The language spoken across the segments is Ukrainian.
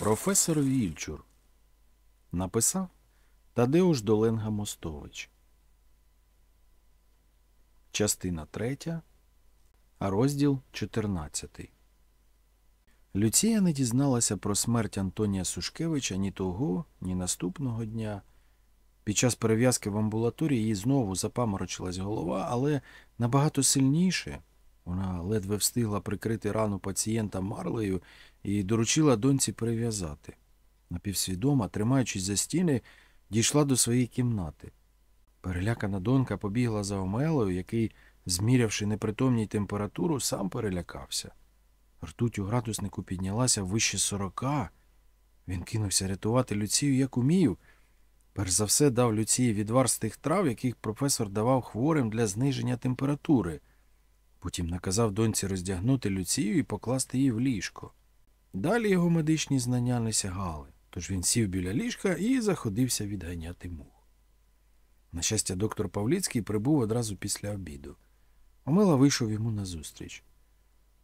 Професор Вільчур. Написав Тадеуш Доленга Мостович. Частина третя. А розділ 14. Люція не дізналася про смерть Антонія Сушкевича ні того, ні наступного дня. Під час перев'язки в амбулаторії їй знову запаморочилась голова, але набагато сильніше. Вона ледве встигла прикрити рану пацієнта марлею і доручила доньці перев'язати. Напівсвідома, тримаючись за стіни, дійшла до своєї кімнати. Перелякана донька побігла за Омелою, який, змірявши непритомній температуру, сам перелякався. Ртуть у градуснику піднялася вище сорока. Він кинувся рятувати Люцію, як умів. Перш за все дав Люції відвар з тих трав, яких професор давав хворим для зниження температури. Потім наказав доньці роздягнути Люцію і покласти її в ліжко. Далі його медичні знання не сягали, тож він сів біля ліжка і заходився відганяти мух. На щастя, доктор Павліцький прибув одразу після обіду. Омела вийшов йому назустріч.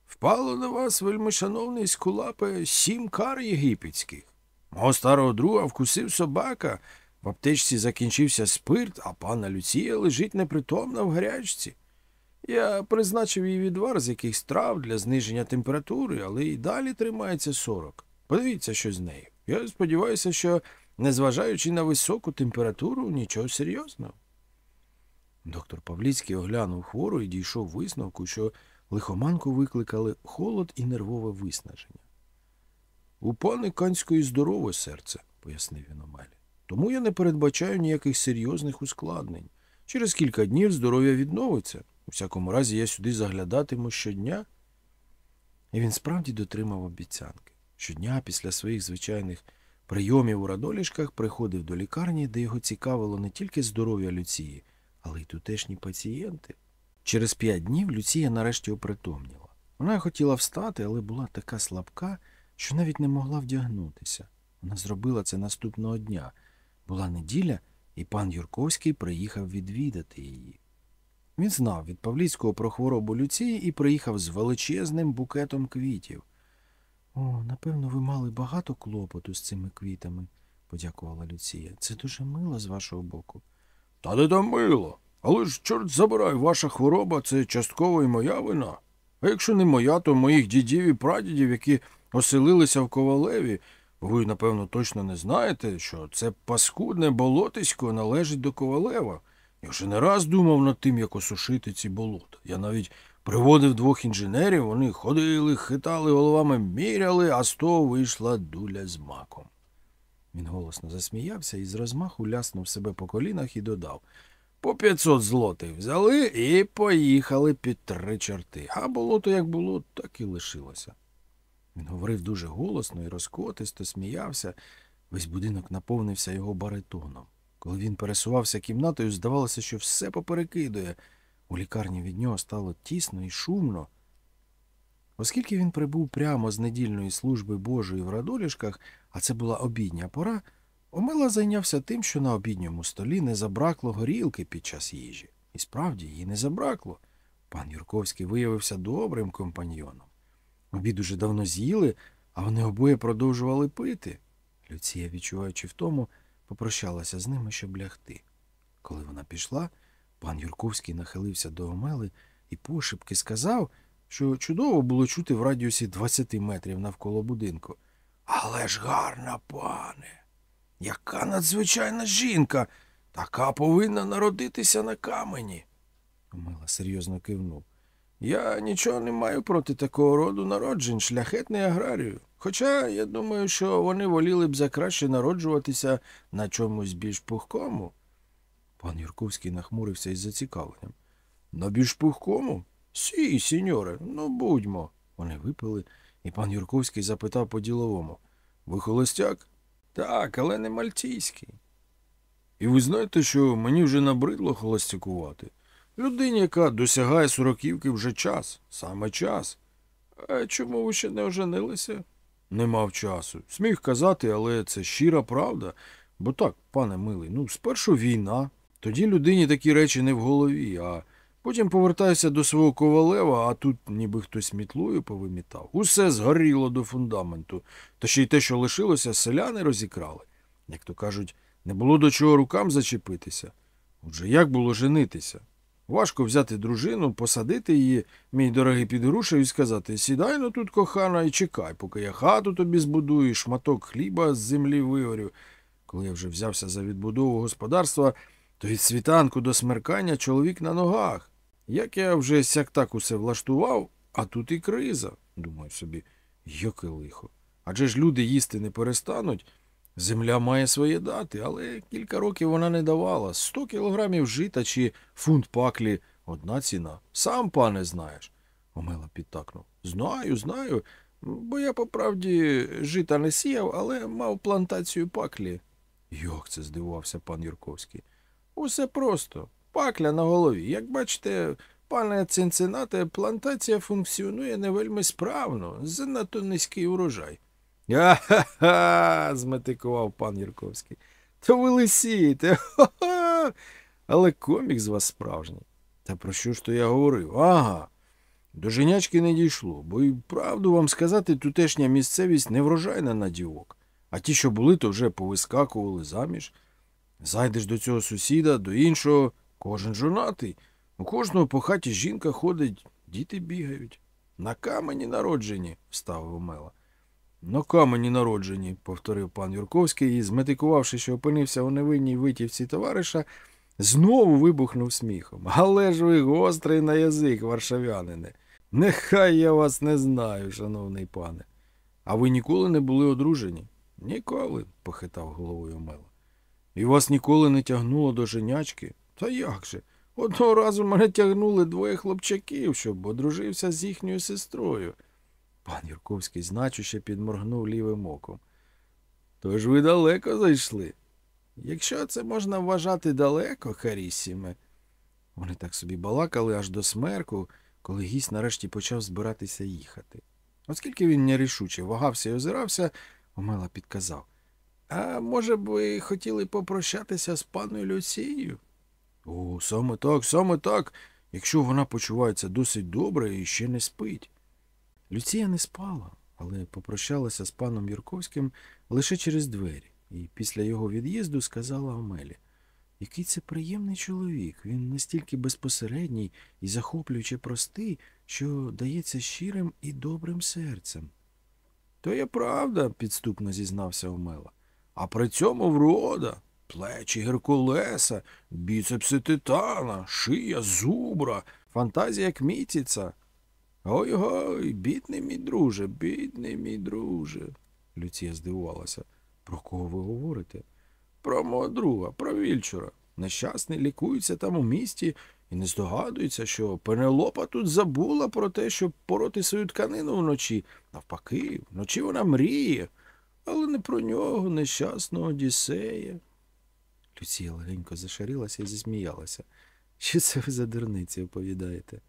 Впало на вас, вельмишановний скулапе, сім кар єгипетських. Мого старого друга вкусив собака, в аптечці закінчився спирт, а пана Люція лежить непритомна в гарячці. Я призначив їй відвар з якихось трав для зниження температури, але і далі тримається 40. Подивіться, що з нею. Я сподіваюся, що, незважаючи на високу температуру, нічого серйозного. Доктор Павліцький оглянув хвору і дійшов висновку, що лихоманку викликали холод і нервове виснаження. У пани канської здорове серце, пояснив він Омелі. Тому я не передбачаю ніяких серйозних ускладнень. Через кілька днів здоров'я відновиться. У всякому разі, я сюди заглядатиму щодня. І він справді дотримав обіцянки. Щодня після своїх звичайних прийомів у радолішках приходив до лікарні, де його цікавило не тільки здоров'я Люції, але й тутешні пацієнти. Через п'ять днів Люція нарешті опритомніла. Вона хотіла встати, але була така слабка, що навіть не могла вдягнутися. Вона зробила це наступного дня. Була неділя, і пан Юрковський приїхав відвідати її. Він знав від Павліцького про хворобу Люції і приїхав з величезним букетом квітів. О, напевно, ви мали багато клопоту з цими квітами, подякувала Люція. Це дуже мило з вашого боку. Та не там мило. Але ж, чорт забирай, ваша хвороба це частково і моя вина. А якщо не моя, то моїх дідів і прадідів, які оселилися в Ковалеві, ви, напевно, точно не знаєте, що це паскудне болотисько належить до Ковалева. Я вже не раз думав над тим, як осушити ці болота. Я навіть приводив двох інженерів, вони ходили, хитали головами, міряли, а з того вийшла дуля з маком. Він голосно засміявся і з розмаху ляснув себе по колінах і додав по 500 злотих взяли і поїхали під три чорти. А болото як було, так і лишилося. Він говорив дуже голосно і розкотисто сміявся. Весь будинок наповнився його баритоном. Коли він пересувався кімнатою, здавалося, що все поперекидує. У лікарні від нього стало тісно і шумно. Оскільки він прибув прямо з недільної служби Божої в радолішках, а це була обідня пора, Омела зайнявся тим, що на обідньому столі не забракло горілки під час їжі. І справді її не забракло. Пан Юрковський виявився добрим компаньйоном. Обід уже давно з'їли, а вони обоє продовжували пити. Люція, відчуваючи втому, попрощалася з ними, щоб лягти. Коли вона пішла, пан Юрковський нахилився до Омели і пошепки сказав, що чудово було чути в радіусі 20 метрів навколо будинку. Але ж гарна, пане! Яка надзвичайна жінка! Така повинна народитися на камені. Омела серйозно кивнув. Я нічого не маю проти такого роду народжень, шляхетний аграрію. Хоча я думаю, що вони воліли б за краще народжуватися на чомусь більш пухкому. Пан Юрковський нахмурився із зацікавленням. На більш пухкому? Sì, signore, ну будьмо. Вони випили, і пан Юрковський запитав по-діловому. Ви холостяк? Так, але не мальтійський. І ви знаєте, що мені вже набридло холостякувати? Людині, яка досягає сороківки вже час, саме час. А чому ви ще не оженилися? Не мав часу. Сміх казати, але це щира правда. Бо так, пане милий, ну, спершу війна, тоді людині такі речі не в голові, а Потім повертаюся до свого ковалева, а тут ніби хтось мітлою повимітав. Усе згоріло до фундаменту. Та ще й те, що лишилося, селяни розікрали. Як то кажуть, не було до чого рукам зачепитися. Отже, як було женитися? Важко взяти дружину, посадити її, мій дорогий під грушею, і сказати сідай ну тут, кохана, і чекай, поки я хату тобі збудую, і шматок хліба з землі вигорю. Коли я вже взявся за відбудову господарства, то від світанку до смеркання чоловік на ногах. Як я вже сяк так усе влаштував, а тут і криза. Думаю собі, яке лихо. Адже ж люди їсти не перестануть. Земля має своє дати, але кілька років вона не давала. Сто кілограмів жита чи фунт паклі одна ціна. Сам, пане, знаєш. Омела підтакнув. Знаю, знаю. Бо я по правді жита не сіяв, але мав плантацію паклі. Як це здивувався пан Юрковський. Усе просто. Пакля на голові. Як бачите, пане Цинцинате, плантація функціонує не вельми справно, занадто низький урожай. Ха-ха-ха. зметикував пан Юрковський. То ви лисієте. Ха-ха. Але комік з вас справжній. Та про що ж то я говорив? Ага. До женячки не дійшло, бо і правду вам сказати, тутешня місцевість не врожайна на дівок. А ті, що були, то вже повискакували заміж. Зайдеш до цього сусіда, до іншого, кожен жонатий. У кожного по хаті жінка ходить, діти бігають. На камені народжені, вставив Омела. На камені народжені, повторив пан Юрковський і, зметикувавши, що опинився у невинній витівці товариша, знову вибухнув сміхом. Але ж ви гострий на язик, варшавянине. Нехай я вас не знаю, шановний пане. А ви ніколи не були одружені? Ніколи, похитав головою Омела. І вас ніколи не тягнуло до женячки? Та як же? Одного разу мене тягнули двоє хлопчаків, щоб одружився з їхньою сестрою. Пан Юрковський значуще підморгнув лівим оком. Тож ви далеко зайшли. Якщо це можна вважати далеко, Харісіме. Вони так собі балакали аж до смерку, коли гість нарешті почав збиратися їхати. Оскільки він нерішуче вагався і озирався, Омела підказав. А може б ви хотіли попрощатися з паною Люцією? О, саме так, саме так, якщо вона почувається досить добре і ще не спить. Люція не спала, але попрощалася з паном Юрковським лише через двері, і після його від'їзду сказала Омелі. Який це приємний чоловік. Він настільки безпосередній і захоплюючи простий, що дається щирим і добрим серцем. То є правда, підступно зізнався Омела. А при цьому врода, плечі Геркулеса, біцепси титана, шия зубра, фантазія як мітіця. Ой гой, бідний мій друже, бідний мій друже. Люція здивувалася. Про кого ви говорите? Про мого друга, про Вільчура. Нещасний лікується там у місті і не здогадується, що Пенелопа тут забула про те, щоб пороти свою тканину вночі. Навпаки, вночі вона мріє, але не про нього, нещасного Одіссея. Люція легенько зашарілася і засміялася. Що це ви за дурниці оповідаєте?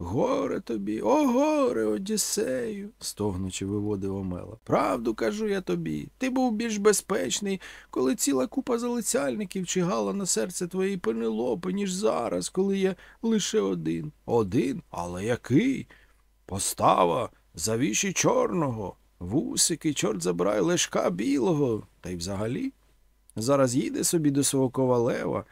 Горе тобі, о горе, Одіссею, стогнучи виводив Омела. Правду кажу я тобі. Ти був більш безпечний, коли ціла купа залицяльників чигала на серце твоєї пенелопи, ніж зараз, коли є лише один. Один? Але який? Постава, завіші чорного, вусики, чорт забирай, лешка білого. Та й взагалі. Зараз їде собі до свого ковалева.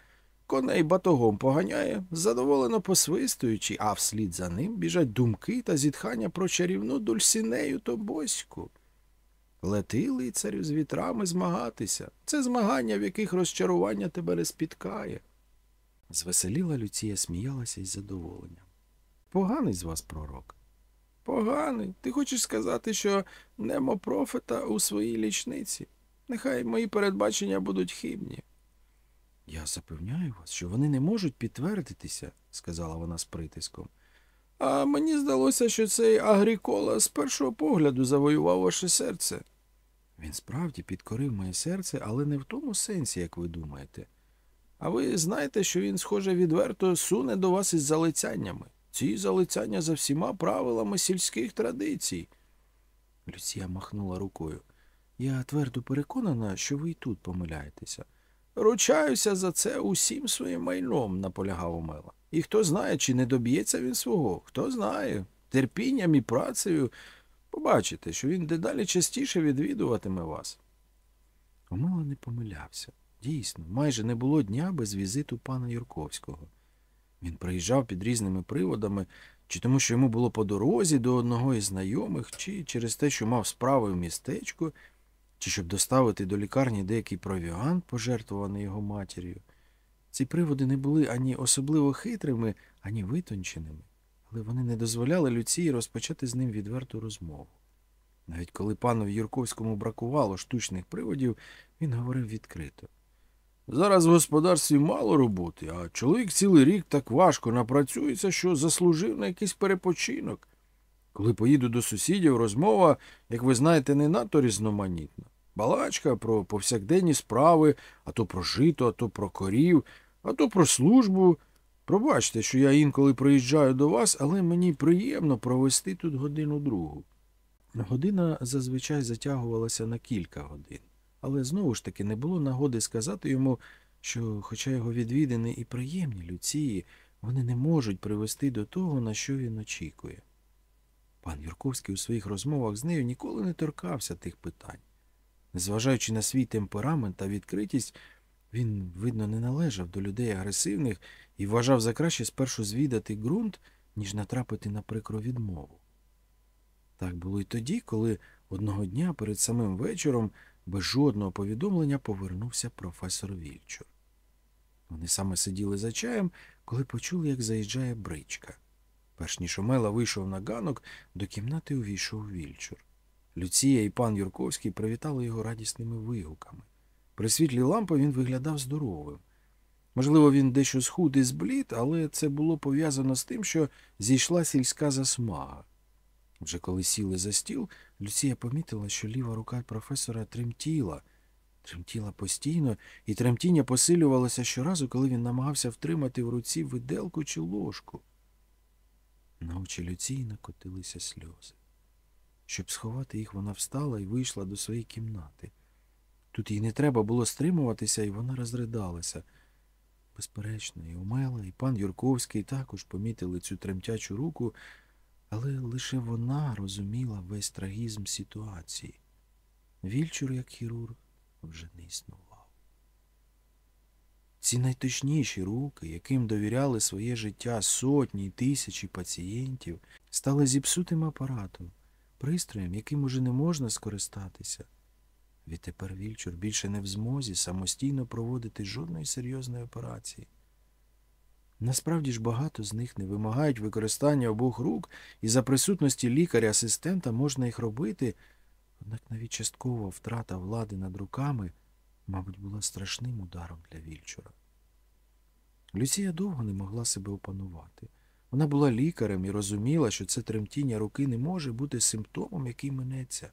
Коней батогом поганяє, задоволено посвистуючи, а вслід за ним біжать думки та зітхання про чарівну дульсінею Тобоську. Лети, лицарю, з вітрами змагатися. Це змагання, в яких розчарування тебе не спіткає. Звеселіла Люція сміялася із задоволенням. Поганий з вас пророк. Поганий. Ти хочеш сказати, що немо профета у своїй лічниці. Нехай мої передбачення будуть хибні. Я запевняю вас, що вони не можуть підтвердитися, сказала вона з притиском. А мені здалося, що цей Агрікола з першого погляду завоював ваше серце. Він справді підкорив моє серце, але не в тому сенсі, як ви думаєте. А ви знаєте, що він, схоже, відверто суне до вас із залицяннями. Ці залицяння за всіма правилами сільських традицій. Люція махнула рукою. Я твердо переконана, що ви й тут помиляєтеся. Ручаюся за це усім своїм майном, наполягав Омела. І хто знає, чи не доб'ється він свого, хто знає. Терпінням і працею побачите, що він дедалі частіше відвідуватиме вас. Омела не помилявся. Дійсно, майже не було дня без візиту пана Юрковського. Він приїжджав під різними приводами, чи тому, що йому було по дорозі до одного із знайомих, чи через те, що мав справи в містечку, чи щоб доставити до лікарні деякий провіант, пожертвований його матір'ю. Ці приводи не були ані особливо хитрими, ані витонченими, але вони не дозволяли Люції розпочати з ним відверту розмову. Навіть коли панові Юрковському бракувало штучних приводів, він говорив відкрито. Зараз в господарстві мало роботи, а чоловік цілий рік так важко напрацюється, що заслужив на якийсь перепочинок. Коли поїду до сусідів, розмова, як ви знаєте, не надто різноманітна. Балачка про повсякденні справи, а то про жито, а то про корів, а то про службу. Пробачте, що я інколи приїжджаю до вас, але мені приємно провести тут годину другу. Година зазвичай затягувалася на кілька годин, але знову ж таки не було нагоди сказати йому, що, хоча його відвідини і приємні Люції, вони не можуть привести до того, на що він очікує. Пан Юрковський у своїх розмовах з нею ніколи не торкався тих питань. Незважаючи на свій темперамент та відкритість, він, видно, не належав до людей агресивних і вважав за краще спершу звідати ґрунт, ніж натрапити на прикру відмову. Так було й тоді, коли одного дня перед самим вечором без жодного повідомлення повернувся професор Вільчур. Вони саме сиділи за чаєм, коли почули, як заїжджає бричка. Перш ніж Омела вийшов на ганок, до кімнати увійшов Вільчур. Люція і пан Юрковський привітали його радісними вигуками. При світлі лампи він виглядав здоровим. Можливо, він дещо схуд і зблід, але це було пов'язано з тим, що зійшла сільська засмага. Вже коли сіли за стіл, Люція помітила, що ліва рука професора тремтіла, тремтіла постійно, і тремтіння посилювалося щоразу, коли він намагався втримати в руці виделку чи ложку. На очі Люції накотилися сльози. Щоб сховати їх, вона встала і вийшла до своєї кімнати. Тут їй не треба було стримуватися, і вона розридалася. Безперечно, і Омела, і пан Юрковський також помітили цю тремтячу руку, але лише вона розуміла весь трагізм ситуації. Вільчур, як хірург, вже не існував. Ці найточніші руки, яким довіряли своє життя сотні й тисячі пацієнтів, стали зіпсутим апаратом, пристроєм, яким уже не можна скористатися. Відтепер Вільчур більше не в змозі самостійно проводити жодної серйозної операції. Насправді ж багато з них не вимагають використання обох рук, і за присутності лікаря-асистента можна їх робити, однак навіть часткова втрата влади над руками, мабуть, була страшним ударом для Вільчура. Люсія довго не могла себе опанувати. Вона була лікарем і розуміла, що це тремтіння руки не може бути симптомом, який минеться.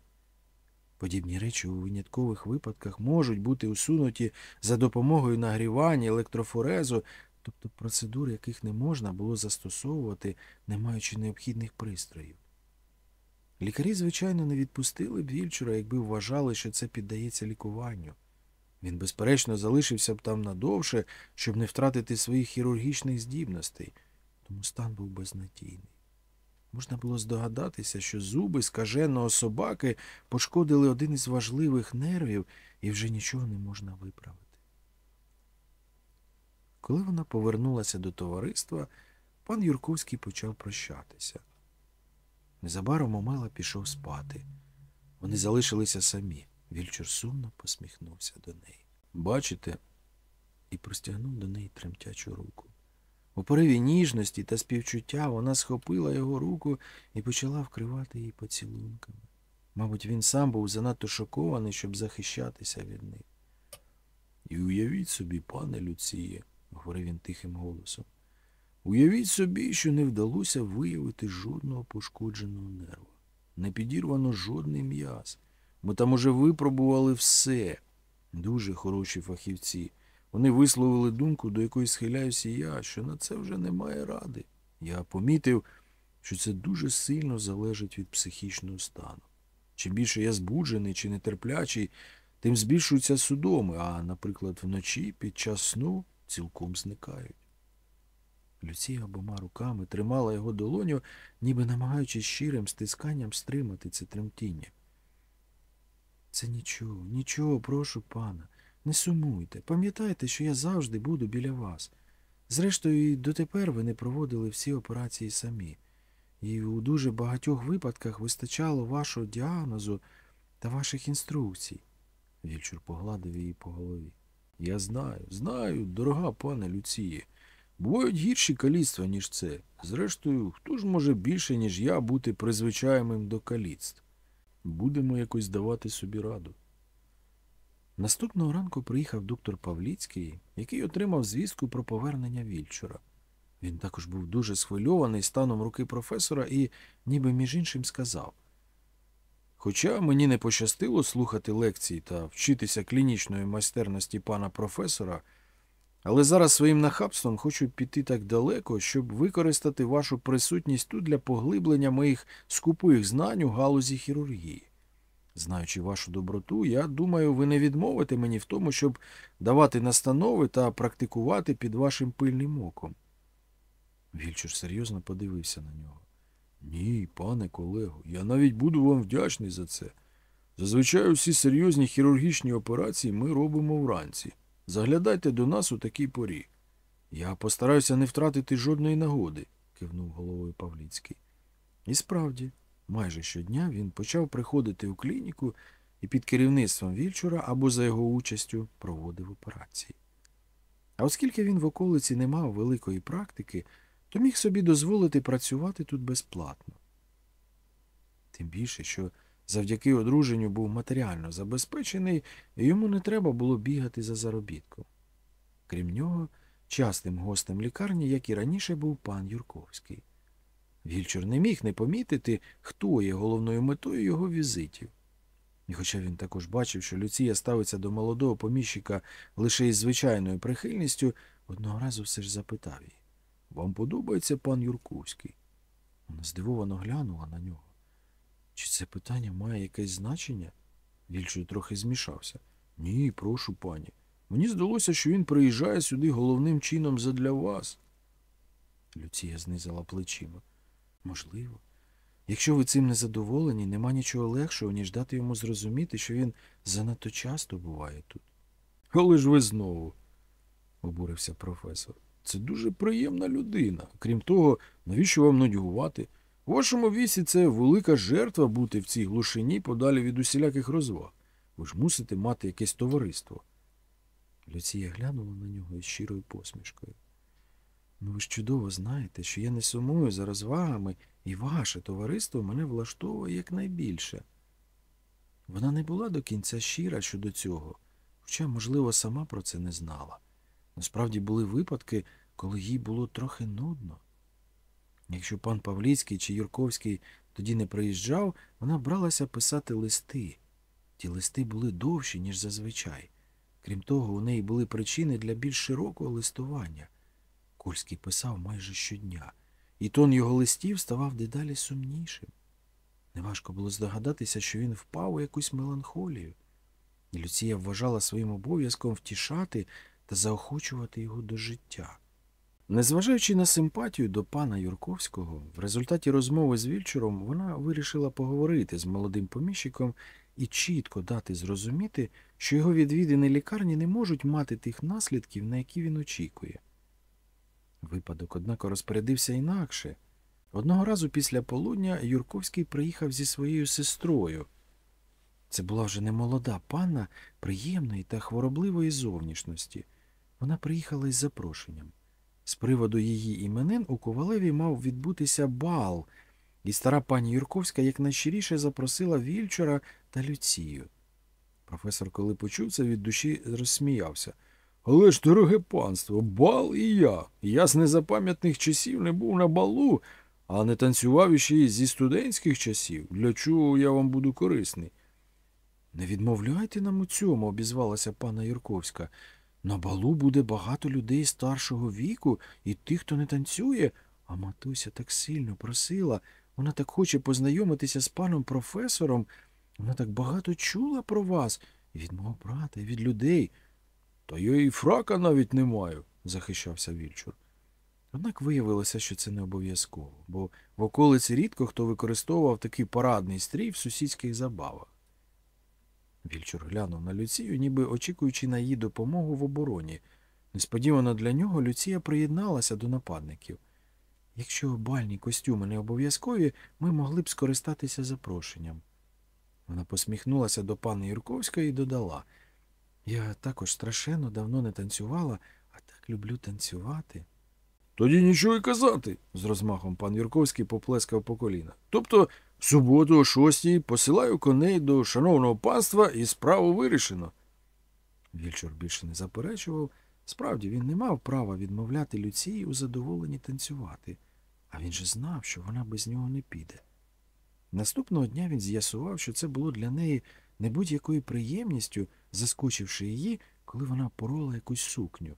Подібні речі у виняткових випадках можуть бути усунуті за допомогою нагрівання, електрофорезу, тобто процедур, яких не можна було застосовувати, не маючи необхідних пристроїв. Лікарі, звичайно, не відпустили б Вільчура, якби вважали, що це піддається лікуванню. Він, безперечно, залишився б там надовше, щоб не втратити своїх хірургічних здібностей, тому стан був безнадійний. Можна було здогадатися, що зуби скаженого собаки пошкодили один із важливих нервів і вже нічого не можна виправити. Коли вона повернулася до товариства, пан Юрковський почав прощатися. Незабаром Омела пішов спати. Вони залишилися самі. Вільчур сумно посміхнувся до неї. Бачите? і простягнув до неї тремтячу руку. У пориві ніжності та співчуття вона схопила його руку і почала вкривати її поцілунками. Мабуть, він сам був занадто шокований, щоб захищатися від них. І уявіть собі, пане Люціє, говорив він тихим голосом, уявіть собі, що не вдалося виявити жодного пошкодженого нерва, не підірвано жодний м'яз. Ми там уже випробували все. Дуже хороші фахівці. Вони висловили думку, до якої схиляюся я, що на це вже немає ради. Я помітив, що це дуже сильно залежить від психічного стану. Чим більше я збуджений чи нетерплячий, тим збільшуються судоми, а, наприклад, вночі під час сну цілком зникають. Люція обома руками тримала його долоню, ніби намагаючись щирим стисканням стримати це тремтіння. Це нічого, нічого, прошу пана, не сумуйте. Пам'ятайте, що я завжди буду біля вас. Зрештою, і дотепер ви не проводили всі операції самі. І у дуже багатьох випадках вистачало вашого діагнозу та ваших інструкцій. Вільчур погладив її по голові. Я знаю, знаю, дорога пане Люціє. Бувають гірші каліцтва, ніж це. Зрештою, хто ж може більше, ніж я, бути призвичаємим до каліцтв? Будемо якось давати собі раду. Наступного ранку приїхав доктор Павліцький, який отримав звістку про повернення Вільчура. Він також був дуже схвильований станом руки професора і, ніби між іншим, сказав Хоча мені не пощастило слухати лекції та вчитися клінічної майстерності пана професора, але зараз своїм нахабством хочу піти так далеко, щоб використати вашу присутність тут для поглиблення моїх скупих знань у галузі хірургії. Знаючи вашу доброту, я думаю, ви не відмовите мені в тому, щоб давати настанови та практикувати під вашим пильним оком. Вільчур серйозно подивився на нього. Ні, пане колего, я навіть буду вам вдячний за це. Зазвичай усі серйозні хірургічні операції ми робимо вранці. Заглядайте до нас у такій порі. Я постараюся не втратити жодної нагоди, кивнув головою Павліцький. І справді, майже щодня він почав приходити у клініку і під керівництвом Вільчура або за його участю проводив операції. А оскільки він в околиці не мав великої практики, то міг собі дозволити працювати тут безплатно. Тим більше, що завдяки одруженню був матеріально забезпечений, і йому не треба було бігати за заробітком. Крім нього, частим гостем лікарні, як і раніше, був пан Юрковський. Вільчур не міг не помітити, хто є головною метою його візитів. І хоча він також бачив, що Люція ставиться до молодого поміщика лише із звичайною прихильністю, одного разу все ж запитав її. Вам подобається пан Юрковський? Вона здивовано глянула на нього. Чи це питання має якесь значення? Вільчуй трохи змішався. Ні, прошу пані. Мені здалося, що він приїжджає сюди головним чином задля вас. Люція знизила плечима. Можливо. Якщо ви цим не задоволені, нема нічого легшого, ніж дати йому зрозуміти, що він занадто часто буває тут. Але ж ви знову, обурився професор. Це дуже приємна людина. Крім того, навіщо вам нудьгувати? У вашому вісі це велика жертва бути в цій глушині подалі від усіляких розваг. Ви ж мусите мати якесь товариство. Люція глянула на нього із щирою посмішкою. Ну, ви ж чудово знаєте, що я не сумую за розвагами, і ваше товариство мене влаштовує якнайбільше. Вона не була до кінця щира щодо цього, хоча, можливо, сама про це не знала. Насправді були випадки, коли їй було трохи нудно. Якщо пан Павліцький чи Юрковський тоді не приїжджав, вона бралася писати листи. Ті листи були довші, ніж зазвичай. Крім того, у неї були причини для більш широкого листування. Кольський писав майже щодня, і тон його листів ставав дедалі сумнішим. Неважко було здогадатися, що він впав у якусь меланхолію. Люція вважала своїм обов'язком втішати та заохочувати його до життя. Незважаючи на симпатію до пана Юрковського, в результаті розмови з Вільчуром вона вирішила поговорити з молодим поміщиком і чітко дати зрозуміти, що його відвідини лікарні не можуть мати тих наслідків, на які він очікує. Випадок, однако, розпорядився інакше. Одного разу після полудня Юрковський приїхав зі своєю сестрою. Це була вже не молода панна приємної та хворобливої зовнішності. Вона приїхала із запрошенням. З приводу її іменин у Ковалеві мав відбутися бал, і стара пані Юрковська якнайщиріше запросила Вільчора та Люцію. Професор, коли почув це, від душі розсміявся. Але ж, дороге панство, бал і я. Я з незапам'ятних часів не був на балу, а не танцював іще зі студентських часів. Для чого я вам буду корисний? Не відмовляйте нам у цьому, обізвалася пана Юрковська. На балу буде багато людей старшого віку і тих, хто не танцює, а матуся так сильно просила. Вона так хоче познайомитися з паном професором. Вона так багато чула про вас і від мого брата, і від людей. Та я і фрака навіть не маю, захищався Вільчур. Однак виявилося, що це не обов'язково, бо в околиці рідко хто використовував такий парадний стрій в сусідських забавах. Вільчур глянув на Люцію, ніби очікуючи на її допомогу в обороні. Несподівано для нього Люція приєдналася до нападників. Якщо бальні костюми не обов'язкові, ми могли б скористатися запрошенням. Вона посміхнулася до пани Юрковської і додала Я також страшенно давно не танцювала, а так люблю танцювати. Тоді нічого й казати, з розмахом пан Юрковський поплескав по коліна. Тобто, суботу о шостій посилаю коней до шановного панства і справу вирішено. Вільчур більше не заперечував. Справді, він не мав права відмовляти Люції у задоволенні танцювати, а він же знав, що вона без нього не піде. Наступного дня він з'ясував, що це було для неї не будь-якою приємністю, заскочивши її, коли вона порола якусь сукню.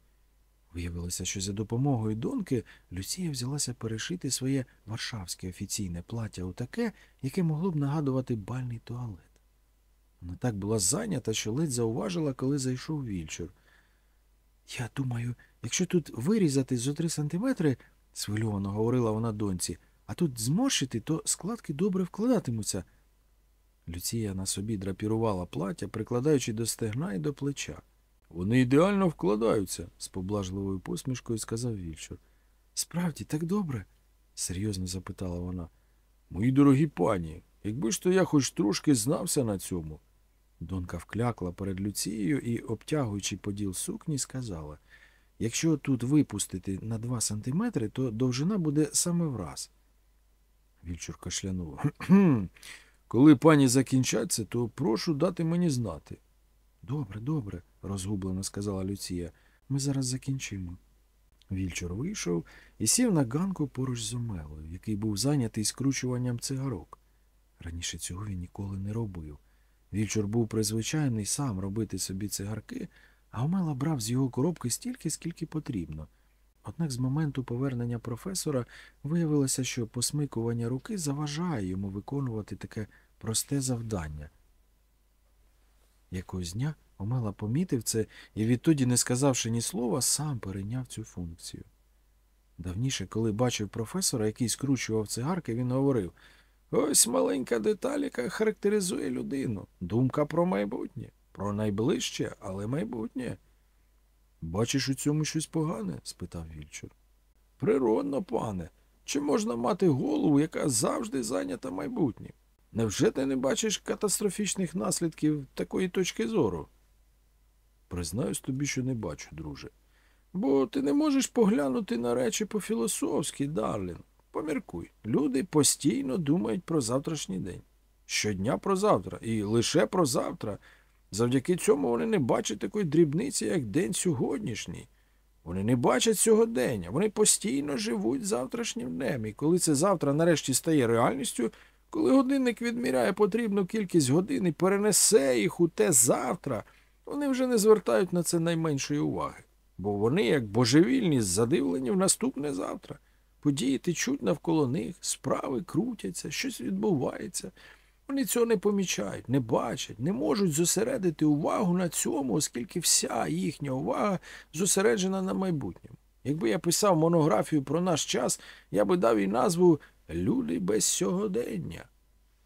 Виявилося, що за допомогою доньки Люція взялася перешити своє варшавське офіційне плаття у таке, яке могло б нагадувати бальний туалет. Вона так була зайнята, що ледь зауважила, коли зайшов вільчур. Я думаю, якщо тут вирізати зо три сантиметри, свильовано говорила вона доньці, а тут зморщити, то складки добре вкладатимуться. Люція на собі драпірувала плаття, прикладаючи до стегна і до плеча. Вони ідеально вкладаються, з поблажливою посмішкою сказав Вільчур. Справді, так добре? серйозно запитала вона. Мої дорогі пані, якби ж то я хоч трошки знався на цьому. Донька вклякла перед Люцією і, обтягуючи поділ сукні, сказала якщо тут випустити на два сантиметри, то довжина буде саме враз. Вільчур кашлянув. Коли пані закінчаться, то прошу дати мені знати. Добре, добре, розгублено сказала Люція. Ми зараз закінчимо. Вільчур вийшов і сів на ганку поруч з Омелою, який був зайнятий скручуванням цигарок. Раніше цього він ніколи не робив. Вільчур був призвичайний сам робити собі цигарки, а Омела брав з його коробки стільки, скільки потрібно. Однак з моменту повернення професора виявилося, що посмикування руки заважає йому виконувати таке просте завдання. Якогось дня Омела помітив це і відтоді, не сказавши ні слова, сам перейняв цю функцію. Давніше, коли бачив професора, який скручував цигарки, він говорив Ось маленька деталь, яка характеризує людину. Думка про майбутнє, про найближче, але майбутнє. Бачиш у цьому щось погане? спитав Вільчур. Природно, пане. Чи можна мати голову, яка завжди зайнята майбутнім? Невже ти не бачиш катастрофічних наслідків такої точки зору? Признаюсь тобі, що не бачу, друже. Бо ти не можеш поглянути на речі по-філософськи, Дарлін. Поміркуй, люди постійно думають про завтрашній день. Щодня про завтра, і лише про завтра. Завдяки цьому вони не бачать такої дрібниці, як день сьогоднішній. Вони не бачать сьогодення, вони постійно живуть завтрашнім днем. І коли це завтра нарешті стає реальністю, коли годинник відміряє потрібну кількість годин і перенесе їх у те завтра, вони вже не звертають на це найменшої уваги. Бо вони, як божевільні, задивлені в наступне завтра. Події течуть навколо них, справи крутяться, щось відбувається. Вони цього не помічають, не бачать, не можуть зосередити увагу на цьому, оскільки вся їхня увага зосереджена на майбутньому. Якби я писав монографію про наш час, я би дав їй назву Люди без сьогодення.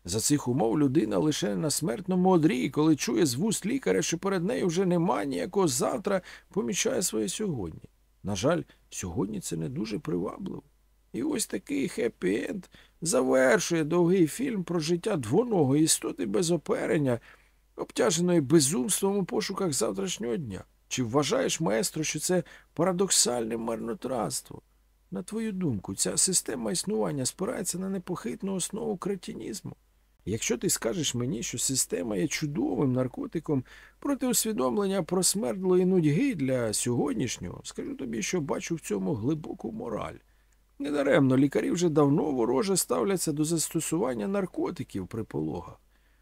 За цих умов людина лише на смертному одрі, коли чує з вуст лікаря, що перед нею вже нема ніякого завтра, помічає своє сьогодні. На жаль, сьогодні це не дуже привабливо. І ось такий хеппі-енд завершує довгий фільм про життя двоногої істоти без оперення, обтяженої безумством у пошуках завтрашнього дня. Чи вважаєш, маестро, що це парадоксальне марнотратство? На твою думку, ця система існування спирається на непохитну основу кретінізму. Якщо ти скажеш мені, що система є чудовим наркотиком проти усвідомлення про смердлої нудьги для сьогоднішнього, скажу тобі, що бачу в цьому глибоку мораль. Недаремно лікарі вже давно вороже ставляться до застосування наркотиків при пологах.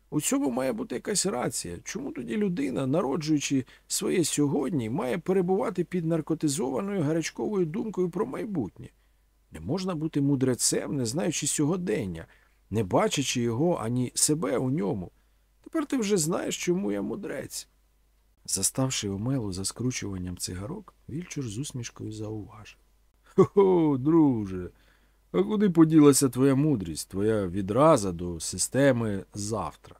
У цьому має бути якась рація. Чому тоді людина, народжуючи своє сьогодні, має перебувати під наркотизованою гарячковою думкою про майбутнє? Не можна бути мудрецем, не знаючи сьогодення, не бачачи його ані себе у ньому. Тепер ти вже знаєш, чому я мудрець. Заставши Омелу за скручуванням цигарок, Вільчур з усмішкою зауважив. Хо-хо, друже. А куди поділася твоя мудрість, твоя відраза до системи завтра?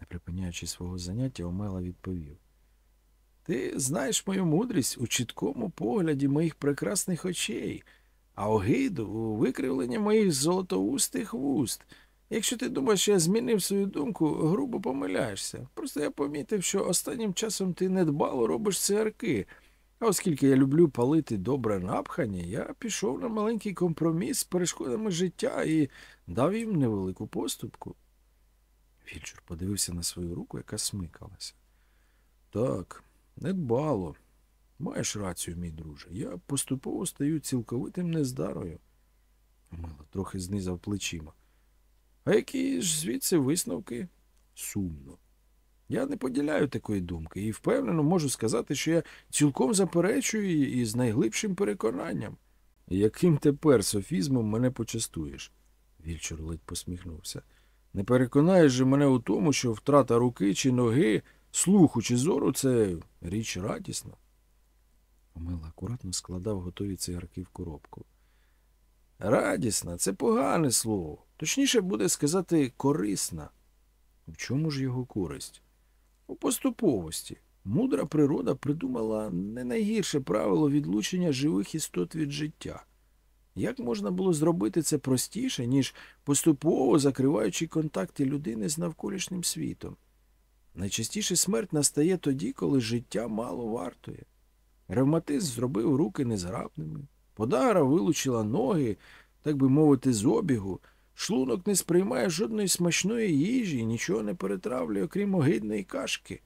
Не припиняючи свого заняття, Омела відповів. Ти знаєш мою мудрість у чіткому погляді моїх прекрасних очей, а огиду у викривленні моїх золотоустих вуст. Якщо ти думаєш, що я змінив свою думку, грубо помиляєшся. Просто я помітив, що останнім часом ти недбало робиш цигарки. А оскільки я люблю палити добре напхані, я пішов на маленький компроміс з перешкодами життя і дав їм невелику поступку. Фільчур подивився на свою руку, яка смикалася. Так, недбало. Маєш рацію, мій друже. Я поступово стаю цілковитим нездарою. Мило трохи знизав плечима. А які ж звідси висновки? Сумно. Я не поділяю такої думки і впевнено можу сказати, що я цілком заперечую її із найглибшим переконанням. Яким тепер софізмом мене почастуєш? Вільчур ледь посміхнувся. Не переконаєш же мене у тому, що втрата руки чи ноги, слуху чи зору це річ радісна. Омела акуратно складав готові цигарки в коробку. Радісна це погане слово. Точніше буде сказати корисна. В чому ж його користь? У поступовості. Мудра природа придумала не найгірше правило відлучення живих істот від життя. Як можна було зробити це простіше, ніж поступово закриваючи контакти людини з навколишнім світом? Найчастіше смерть настає тоді, коли життя мало вартує. Ревматизм зробив руки незграбними, подара вилучила ноги, так би мовити, з обігу, шлунок не сприймає жодної смачної їжі і нічого не перетравлює, окрім огидної кашки.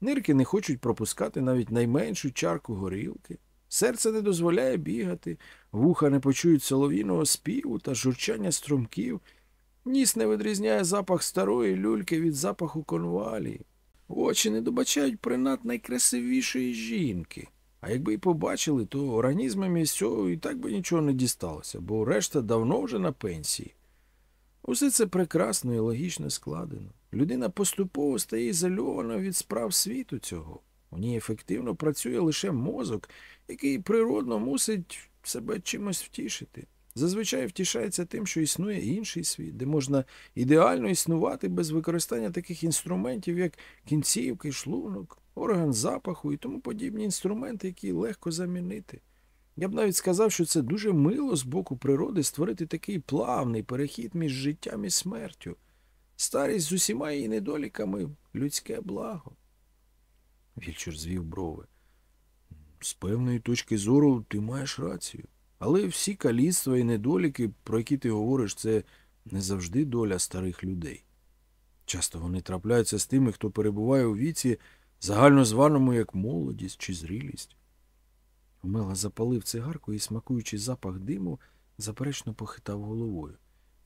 Нирки не хочуть пропускати навіть найменшу чарку горілки. Серце не дозволяє бігати, вуха не почують солов'їного співу та журчання струмків, ніс не відрізняє запах старої люльки від запаху конвалії. Очі не добачають принад найкрасивішої жінки. А якби й побачили, то організмам із цього і так би нічого не дісталося, бо решта давно вже на пенсії. Усе це прекрасно і логічно складено. Людина поступово стає ізольована від справ світу цього. У ній ефективно працює лише мозок, який природно мусить себе чимось втішити. Зазвичай втішається тим, що існує інший світ, де можна ідеально існувати без використання таких інструментів, як кінцівки, шлунок, орган запаху і тому подібні інструменти, які легко замінити. Я б навіть сказав, що це дуже мило з боку природи створити такий плавний перехід між життям і смертю. Старість з усіма її недоліками людське благо. Вільчур звів брови. З певної точки зору ти маєш рацію. Але всі каліцтва і недоліки, про які ти говориш, це не завжди доля старих людей. Часто вони трапляються з тими, хто перебуває у віці, загально званому як молодість чи зрілість. Омела запалив цигарку і, смакуючи запах диму, заперечно похитав головою.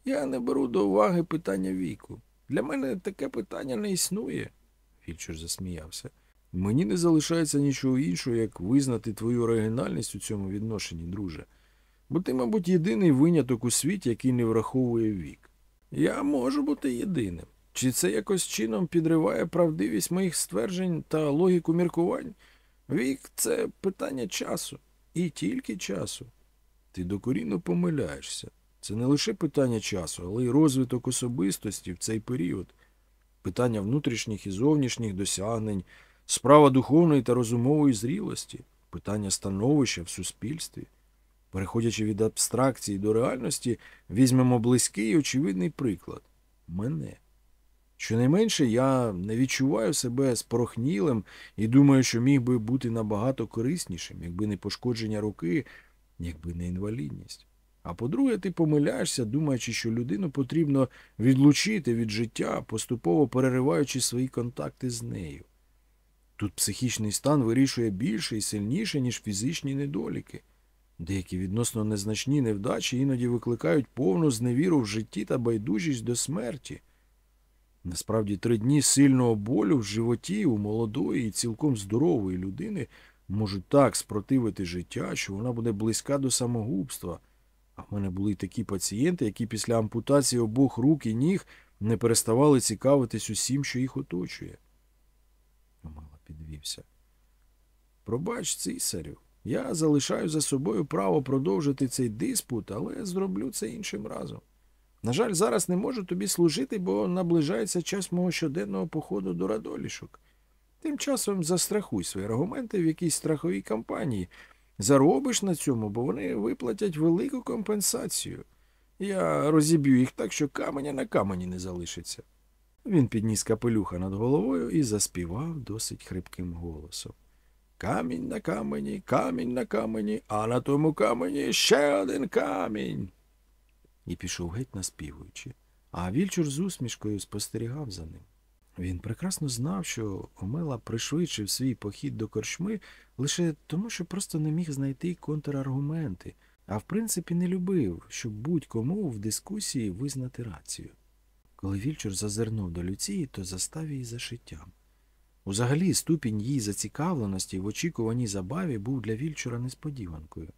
Я не беру до уваги питання віку. Для мене таке питання не існує. Фільчер засміявся. Мені не залишається нічого іншого, як визнати твою оригінальність у цьому відношенні, друже. Бо ти, мабуть, єдиний виняток у світі, який не враховує вік. Я можу бути єдиним. Чи це якось чином підриває правдивість моїх стверджень та логіку міркувань? Вік це питання часу. І тільки часу. Ти докорінно помиляєшся. Це не лише питання часу, але й розвиток особистості в цей період, питання внутрішніх і зовнішніх досягнень, справа духовної та розумової зрілості, питання становища в суспільстві. Переходячи від абстракції до реальності, візьмемо близький і очевидний приклад мене. Щонайменше я не відчуваю себе спорохнілим і думаю, що міг би бути набагато кориснішим, якби не пошкодження руки, якби не інвалідність. А по-друге, ти помиляєшся, думаючи, що людину потрібно відлучити від життя, поступово перериваючи свої контакти з нею. Тут психічний стан вирішує більше і сильніше, ніж фізичні недоліки. Деякі відносно незначні невдачі іноді викликають повну зневіру в житті та байдужість до смерті. Насправді, три дні сильного болю в животі у молодої і цілком здорової людини можуть так спротивити життя, що вона буде близька до самогубства. А в мене були такі пацієнти, які після ампутації обох рук і ніг не переставали цікавитись усім, що їх оточує. Омела підвівся. Пробач, цисарю, Я залишаю за собою право продовжити цей диспут, але зроблю це іншим разом. На жаль, зараз не можу тобі служити, бо наближається час мого щоденного походу до радолішок. Тим часом застрахуй свої аргументи в якійсь страховій кампанії. Заробиш на цьому, бо вони виплатять велику компенсацію. Я розіб'ю їх так, що каменя на камені не залишиться. Він підніс капелюха над головою і заспівав досить хрипким голосом. Камінь на камені, камінь на камені, а на тому камені ще один камінь. І пішов геть наспівуючи, а вільчур з усмішкою спостерігав за ним. Він прекрасно знав, що Омела пришвидшив свій похід до корчми лише тому, що просто не міг знайти контраргументи, а в принципі не любив, щоб будь-кому в дискусії визнати рацію. Коли Вільчур зазирнув до Люції, то застав її за шиттям. Узагалі, ступінь її зацікавленості в очікуваній забаві був для Вільчура несподіванкою.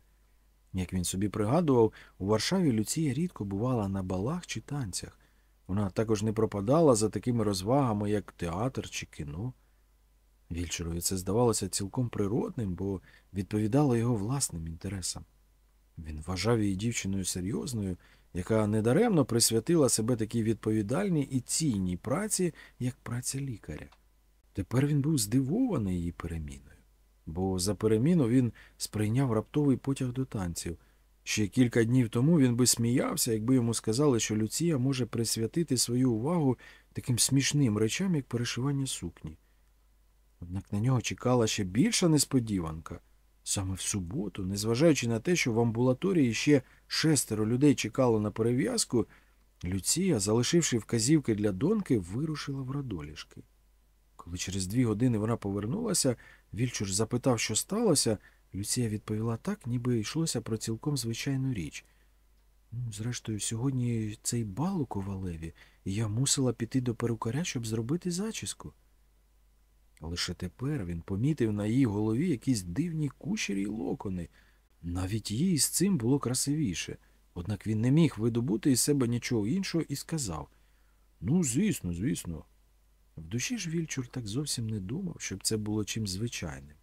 Як він собі пригадував, у Варшаві Люція рідко бувала на балах чи танцях. Вона також не пропадала за такими розвагами, як театр чи кіно. Вільчурові це здавалося цілком природним, бо відповідало його власним інтересам. Він вважав її дівчиною серйозною, яка недаремно присвятила себе такій відповідальній і цінній праці, як праця лікаря. Тепер він був здивований її переміною, бо за переміну він сприйняв раптовий потяг до танців. Ще кілька днів тому він би сміявся, якби йому сказали, що Люція може присвятити свою увагу таким смішним речам, як перешивання сукні. Однак на нього чекала ще більша несподіванка. Саме в суботу, незважаючи на те, що в амбулаторії ще шестеро людей чекало на перев'язку, Люція, залишивши вказівки для доньки, вирушила в радолішки. Коли через дві години вона повернулася, Вільчур запитав, що сталося, Люція відповіла так, ніби йшлося про цілком звичайну річ. Ну, зрештою, сьогодні цей бал у ковалеві, і я мусила піти до перукаря, щоб зробити зачіску. Лише тепер він помітив на її голові якісь дивні кучері й локони. Навіть їй з цим було красивіше. Однак він не міг видобути із себе нічого іншого і сказав Ну, звісно, звісно. В душі ж Вільчур так зовсім не думав, щоб це було чимсь звичайним.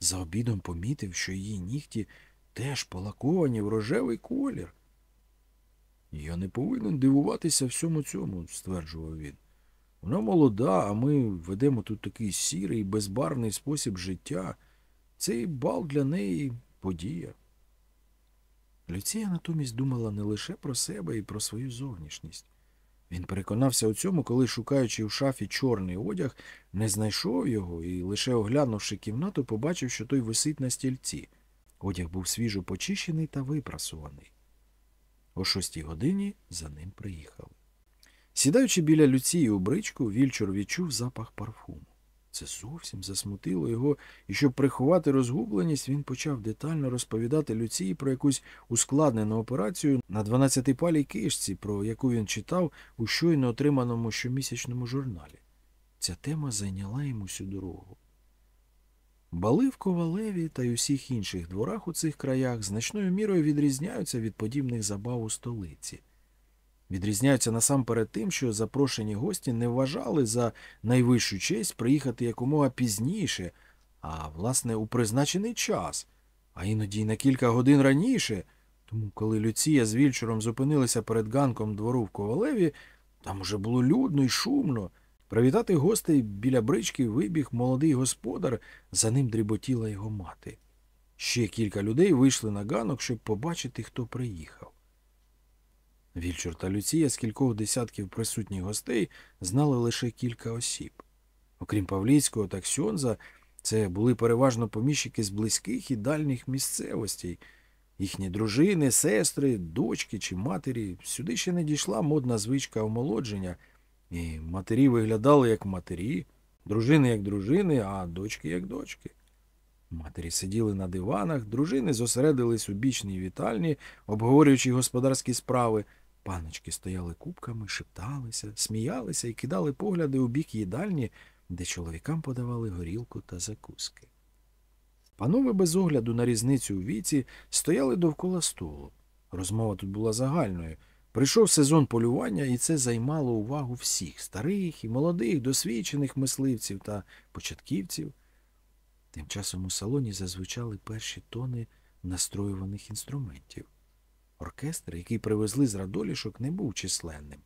За обідом помітив, що її нігті теж полаковані в рожевий колір. Я не повинен дивуватися всьому цьому, стверджував він. Вона молода, а ми ведемо тут такий сірий, безбарвний спосіб життя. Цей бал для неї подія. Люція натомість думала не лише про себе і про свою зовнішність. Він переконався у цьому, коли, шукаючи в шафі чорний одяг, не знайшов його і, лише оглянувши кімнату, побачив, що той висить на стільці. Одяг був свіжо почищений та випрасуваний. О шостій годині за ним приїхали. Сідаючи біля Люції у бричку, Вільчур відчув запах парфуму. Це зовсім засмутило його, і щоб приховати розгубленість, він почав детально розповідати Люції про якусь ускладнену операцію на 12-палій кишці, про яку він читав у щойно отриманому щомісячному журналі. Ця тема зайняла йому всю дорогу. Бали в Ковалеві та й усіх інших дворах у цих краях значною мірою відрізняються від подібних забав у столиці. Відрізняються насамперед тим, що запрошені гості не вважали за найвищу честь приїхати якомога пізніше, а власне у призначений час, а іноді й на кілька годин раніше. Тому, коли Люція з Вільчуром зупинилися перед ганком двору в Ковалеві, там уже було людно і шумно. Привітати гостей біля брички вибіг молодий господар, за ним дріботіла його мати. Ще кілька людей вийшли на ганок, щоб побачити, хто приїхав. Вільчур та Люція з кількох десятків присутніх гостей знали лише кілька осіб. Окрім Павліцького та Ксьонза, це були переважно поміщики з близьких і дальніх місцевостей. Їхні дружини, сестри, дочки чи матері. Сюди ще не дійшла модна звичка омолодження, і матері виглядали як матері, дружини як дружини, а дочки як дочки. Матері сиділи на диванах, дружини зосередились у бічній вітальні, обговорюючи господарські справи. Паночки стояли кубками, шепталися, сміялися і кидали погляди у бік їдальні, де чоловікам подавали горілку та закуски. Панове без огляду на різницю у віці стояли довкола столу. Розмова тут була загальною. Прийшов сезон полювання, і це займало увагу всіх старих і молодих, досвідчених мисливців та початківців. Тим часом у салоні зазвучали перші тони настроюваних інструментів. Оркестр, який привезли з радолішок, не був численним,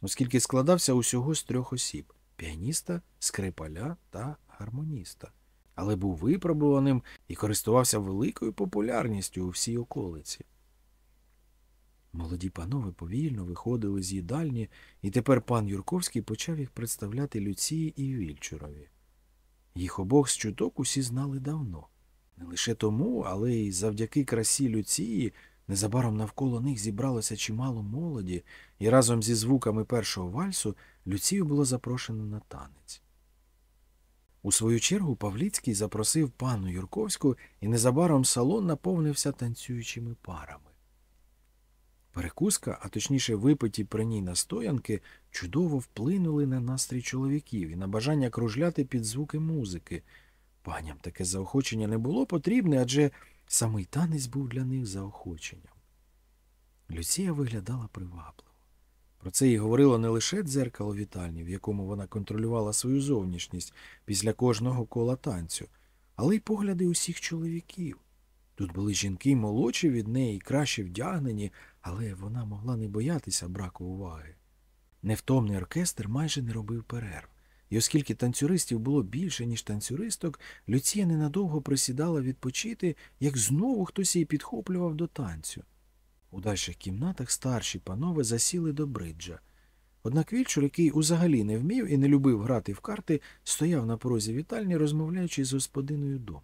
оскільки складався усього з трьох осіб піаніста, скрипаля та гармоніста, але був випробуваним і користувався великою популярністю у всій околиці. Молоді панове повільно виходили з їдальні, і тепер пан Юрковський почав їх представляти Люції і Вільчурові. Їх обох з чуток усі знали давно. Не лише тому, але й завдяки красі Люції незабаром навколо них зібралося чимало молоді, і разом зі звуками першого вальсу Люцію було запрошено на танець. У свою чергу Павліцький запросив пану Юрковську, і незабаром салон наповнився танцюючими парами. Перекуска, а точніше випиті при ній настоянки, чудово вплинули на настрій чоловіків і на бажання кружляти під звуки музики. Паням таке заохочення не було потрібне, адже самий танець був для них заохоченням. Люція виглядала привабливо. Про це їй говорило не лише дзеркало вітальні, в якому вона контролювала свою зовнішність після кожного кола танцю, але й погляди усіх чоловіків. Тут були жінки молодші від неї, краще вдягнені, але вона могла не боятися браку уваги. Невтомний оркестр майже не робив перерв, і оскільки танцюристів було більше, ніж танцюристок, Люція ненадовго присідала відпочити, як знову хтось її підхоплював до танцю. У дальших кімнатах старші панове засіли до бриджа. Однак Вільчур, який узагалі не вмів і не любив грати в карти, стояв на порозі вітальні, розмовляючи з господиною дому.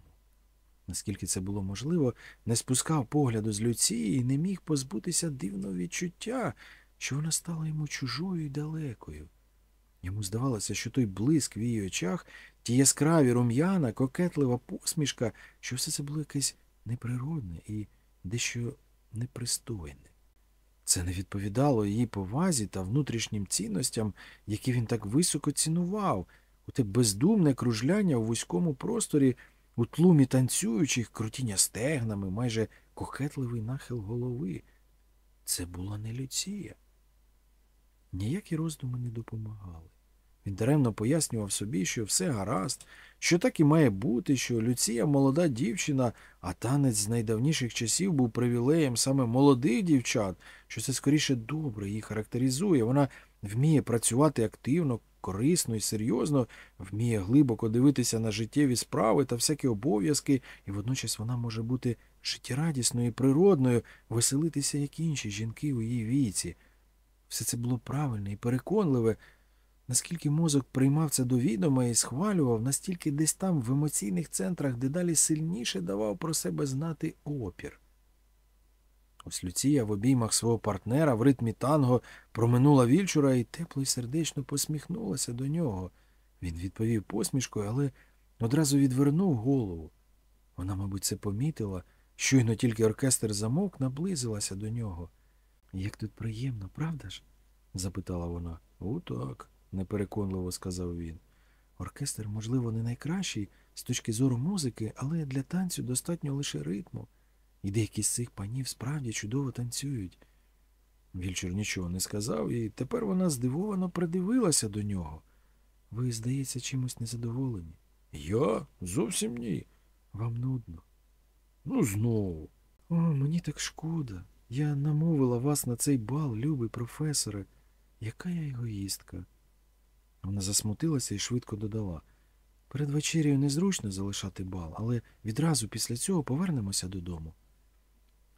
Наскільки це було можливо, не спускав погляду з Люції і не міг позбутися дивного відчуття, що вона стала йому чужою і далекою. Йому здавалося, що той блиск в її очах, ті яскраві рум'яна, кокетлива посмішка, що все це було якесь неприродне і дещо непристойне. Це не відповідало її повазі та внутрішнім цінностям, які він так високо цінував, у бездумне кружляння у вузькому просторі, у тлумі танцюючих, крутіння стегнами, майже кокетливий нахил голови. Це була не Люція. Ніякі роздуми не допомагали. Він даремно пояснював собі, що все гаразд, що так і має бути, що Люція молода дівчина, а танець з найдавніших часів був привілеєм саме молодих дівчат, що це скоріше добре її характеризує. Вона вміє працювати активно, корисно і серйозно, вміє глибоко дивитися на життєві справи та всякі обов'язки, і водночас вона може бути життєрадісною і природною, веселитися, як інші жінки у її віці. Все це було правильне і переконливе. Наскільки мозок приймав це до відома і схвалював, настільки десь там в емоційних центрах дедалі сильніше давав про себе знати опір. Ось Люція в обіймах свого партнера в ритмі танго проминула вільчура і тепло й сердечно посміхнулася до нього. Він відповів посмішкою, але одразу відвернув голову. Вона, мабуть, це помітила, щойно тільки оркестр замовк, наблизилася до нього. Як тут приємно, правда ж? запитала вона. «О, так», – непереконливо сказав він. Оркестр, можливо, не найкращий з точки зору музики, але для танцю достатньо лише ритму. І деякі з цих панів справді чудово танцюють. Вільчур нічого не сказав, і тепер вона здивовано придивилася до нього. Ви, здається, чимось незадоволені. Я? Зовсім ні. Вам нудно. Ну, знову. О, мені так шкода. Я намовила вас на цей бал, любий професоре. Яка я егоїстка. Вона засмутилася і швидко додала. Перед вечерею незручно залишати бал, але відразу після цього повернемося додому.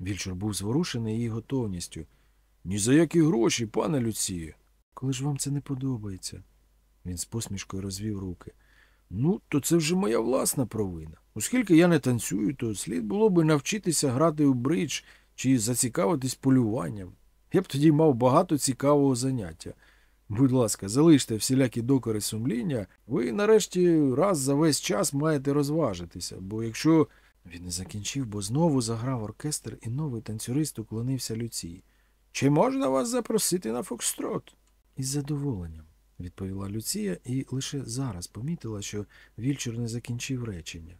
Вільчур був зворушений її готовністю. Ні за які гроші, пане Люціє. Коли ж вам це не подобається? Він з посмішкою розвів руки. Ну, то це вже моя власна провина. Оскільки я не танцюю, то слід було би навчитися грати у бридж чи зацікавитись полюванням. Я б тоді мав багато цікавого заняття. Будь ласка, залиште всілякі докори сумління, ви нарешті раз за весь час маєте розважитися, бо якщо. Він не закінчив, бо знову заграв оркестр, і новий танцюрист уклонився Люції. Чи можна вас запросити на фокстрот? Із задоволенням, відповіла Люція і лише зараз помітила, що Вільчур не закінчив речення.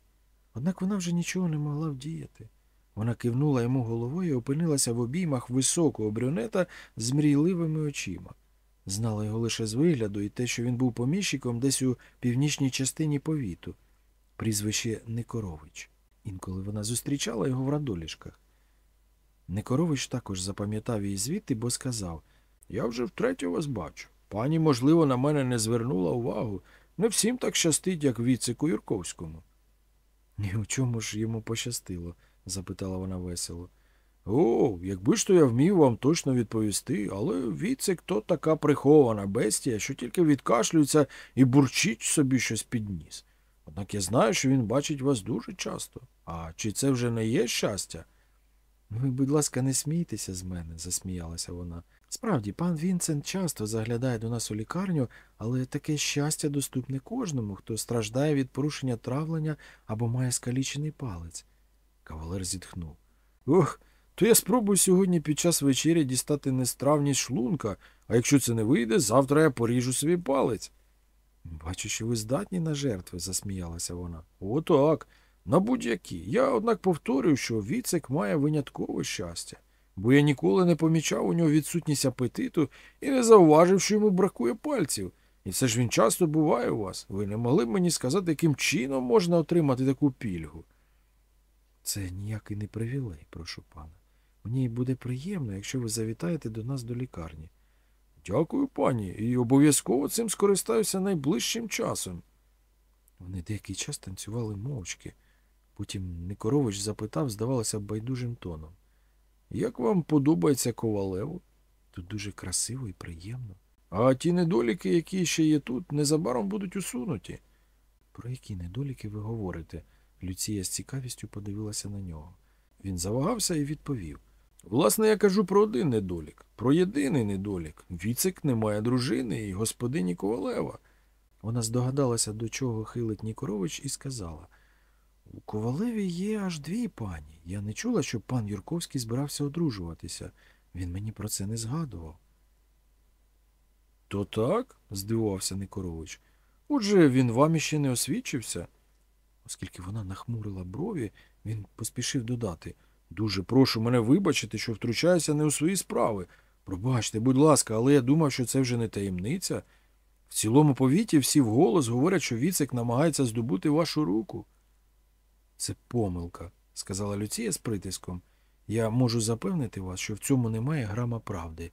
Однак вона вже нічого не могла вдіяти. Вона кивнула йому головою і опинилася в обіймах високого брюнета з мрійливими очима. Знала його лише з вигляду і те, що він був поміщиком десь у північній частині повіту. прізвище Никорович. Інколи вона зустрічала його в радолішках. Никорович також запам'ятав її звідти, бо сказав Я вже втретє вас бачу. Пані, можливо, на мене не звернула увагу. Не всім так щастить, як віцику Юрковському. І у чому ж йому пощастило? Запитала вона весело. О, якби ж то я вмів вам точно відповісти, але віцик то така прихована бестія, що тільки відкашлюється і бурчить собі щось під ніс. Однак я знаю, що він бачить вас дуже часто. А чи це вже не є щастя? Ви, будь ласка, не смійтеся з мене, засміялася вона. Справді, пан Вінсент часто заглядає до нас у лікарню, але таке щастя доступне кожному, хто страждає від порушення травлення або має скалічений палець. Кавалер зітхнув. Ох, то я спробую сьогодні під час вечері дістати нестравність шлунка, а якщо це не вийде, завтра я поріжу свій палець. Бачу, що ви здатні на жертви, засміялася вона. Отак. На будь-які. Я, однак, повторюю, що віцик має виняткове щастя, бо я ніколи не помічав у нього відсутність апетиту і не зауважив, що йому бракує пальців. І все ж він часто буває у вас. Ви не могли б мені сказати, яким чином можна отримати таку пільгу? Це ніякий не привілей, прошу пана. Мені буде приємно, якщо ви завітаєте до нас до лікарні. Дякую, пані, і обов'язково цим скористаюся найближчим часом. Вони деякий час танцювали мовчки. Потім Никорович запитав, здавалося, байдужим тоном. Як вам подобається ковалеву? Тут дуже красиво і приємно. А ті недоліки, які ще є тут, незабаром будуть усунуті. Про які недоліки ви говорите? Люція з цікавістю подивилася на нього. Він завагався і відповів. Власне, я кажу про один недолік, про єдиний недолік. Віцик не має дружини і господині Ковалева. Вона здогадалася, до чого хилить Нікорович, і сказала У Ковалеві є аж дві пані. Я не чула, щоб пан Юрковський збирався одружуватися. Він мені про це не згадував. То так? здивувався Никорович. Отже, він вам іще не освідчився. Оскільки вона нахмурила брові, він поспішив додати Дуже прошу мене вибачити, що втручаюся не у свої справи. Пробачте, будь ласка, але я думав, що це вже не таємниця. В цілому повіті всі вголос говорять, що віцик намагається здобути вашу руку. Це помилка, сказала Люція з притиском. Я можу запевнити вас, що в цьому немає грама правди.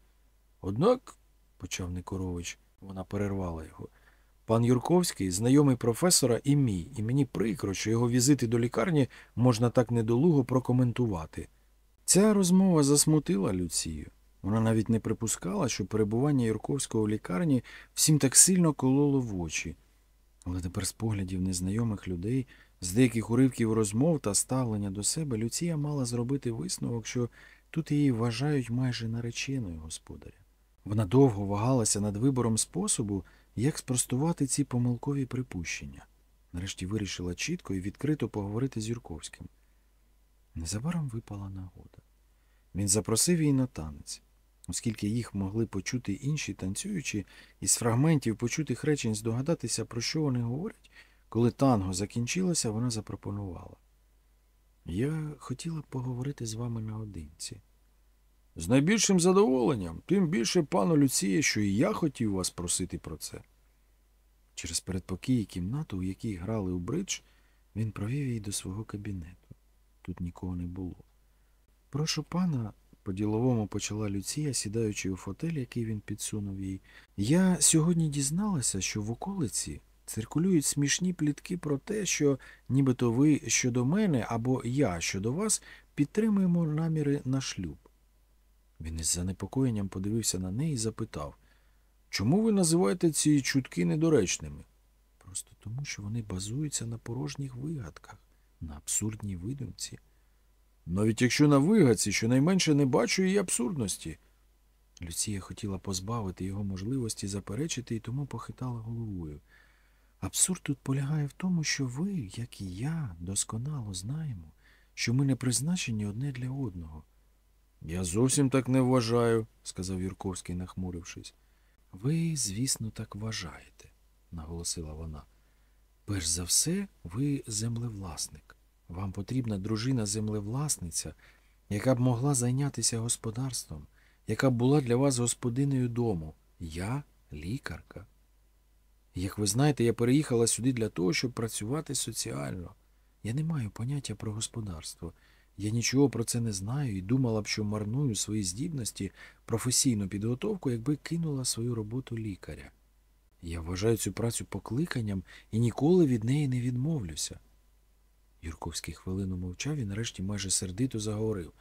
Однак, почав Никорович, вона перервала його. Пан Юрковський знайомий професора і мій, і мені прикро, що його візити до лікарні можна так недолуго прокоментувати. Ця розмова засмутила Люцію. Вона навіть не припускала, що перебування Юрковського в лікарні всім так сильно кололо в очі. Але тепер з поглядів незнайомих людей, з деяких уривків розмов та ставлення до себе, Люція мала зробити висновок, що тут її вважають майже нареченою господаря. Вона довго вагалася над вибором способу, як спростувати ці помилкові припущення. Нарешті вирішила чітко і відкрито поговорити з Юрковським. Незабаром випала нагода. Він запросив її на танець. Оскільки їх могли почути інші танцюючі, із фрагментів почутих речень здогадатися, про що вони говорять, коли танго закінчилося, вона запропонувала. Я хотіла б поговорити з вами наодинці. З найбільшим задоволенням, тим більше, пану Люціє, що і я хотів вас просити про це. Через передпокій кімнату, у якій грали у бридж, він провів її до свого кабінету. Тут нікого не було. Прошу пана, по-діловому почала Люція, сідаючи у фотель, який він підсунув їй. Я сьогодні дізналася, що в околиці циркулюють смішні плітки про те, що нібито ви щодо мене або я щодо вас підтримуємо наміри на шлюб. Він із занепокоєнням подивився на неї і запитав Чому ви називаєте ці чутки недоречними? Просто тому, що вони базуються на порожніх вигадках, на абсурдній видумці. Навіть якщо на вигадці, щонайменше не бачу її абсурдності. Люція хотіла позбавити його можливості заперечити і тому похитала головою. Абсурд тут полягає в тому, що ви, як і я, досконало знаємо, що ми не призначені одне для одного. Я зовсім так не вважаю, сказав Юрковський, нахмурившись. Ви, звісно, так вважаєте, наголосила вона. Перш за все, ви землевласник. Вам потрібна дружина-землевласниця, яка б могла зайнятися господарством, яка б була для вас господинею дому. Я лікарка. Як ви знаєте, я переїхала сюди для того, щоб працювати соціально. Я не маю поняття про господарство. Я нічого про це не знаю і думала б, що марную свої здібності, професійну підготовку, якби кинула свою роботу лікаря. Я вважаю цю працю покликанням і ніколи від неї не відмовлюся. Юрковський хвилину мовчав і нарешті майже сердито заговорив.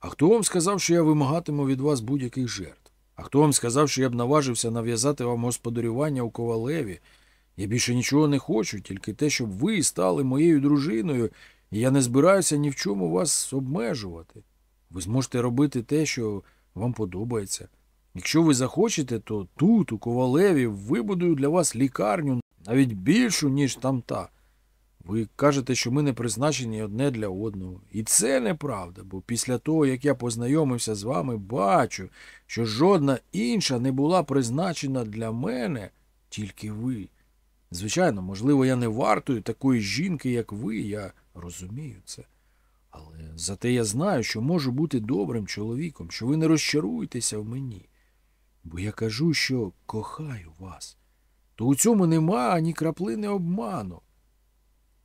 А хто вам сказав, що я вимагатиму від вас будь-яких жертв? А хто вам сказав, що я б наважився нав'язати вам господарювання у ковалеві? Я більше нічого не хочу, тільки те, щоб ви стали моєю дружиною, і я не збираюся ні в чому вас обмежувати. Ви зможете робити те, що вам подобається. Якщо ви захочете, то тут, у ковалеві, вибудую для вас лікарню навіть більшу, ніж там та. Ви кажете, що ми не призначені одне для одного. І це неправда, бо після того, як я познайомився з вами, бачу, що жодна інша не була призначена для мене, тільки ви. Звичайно, можливо, я не вартую такої жінки, як ви, я розумію це. Але зате я знаю, що можу бути добрим чоловіком, що ви не розчаруєтеся в мені. Бо я кажу, що кохаю вас. То у цьому нема ані краплини обману.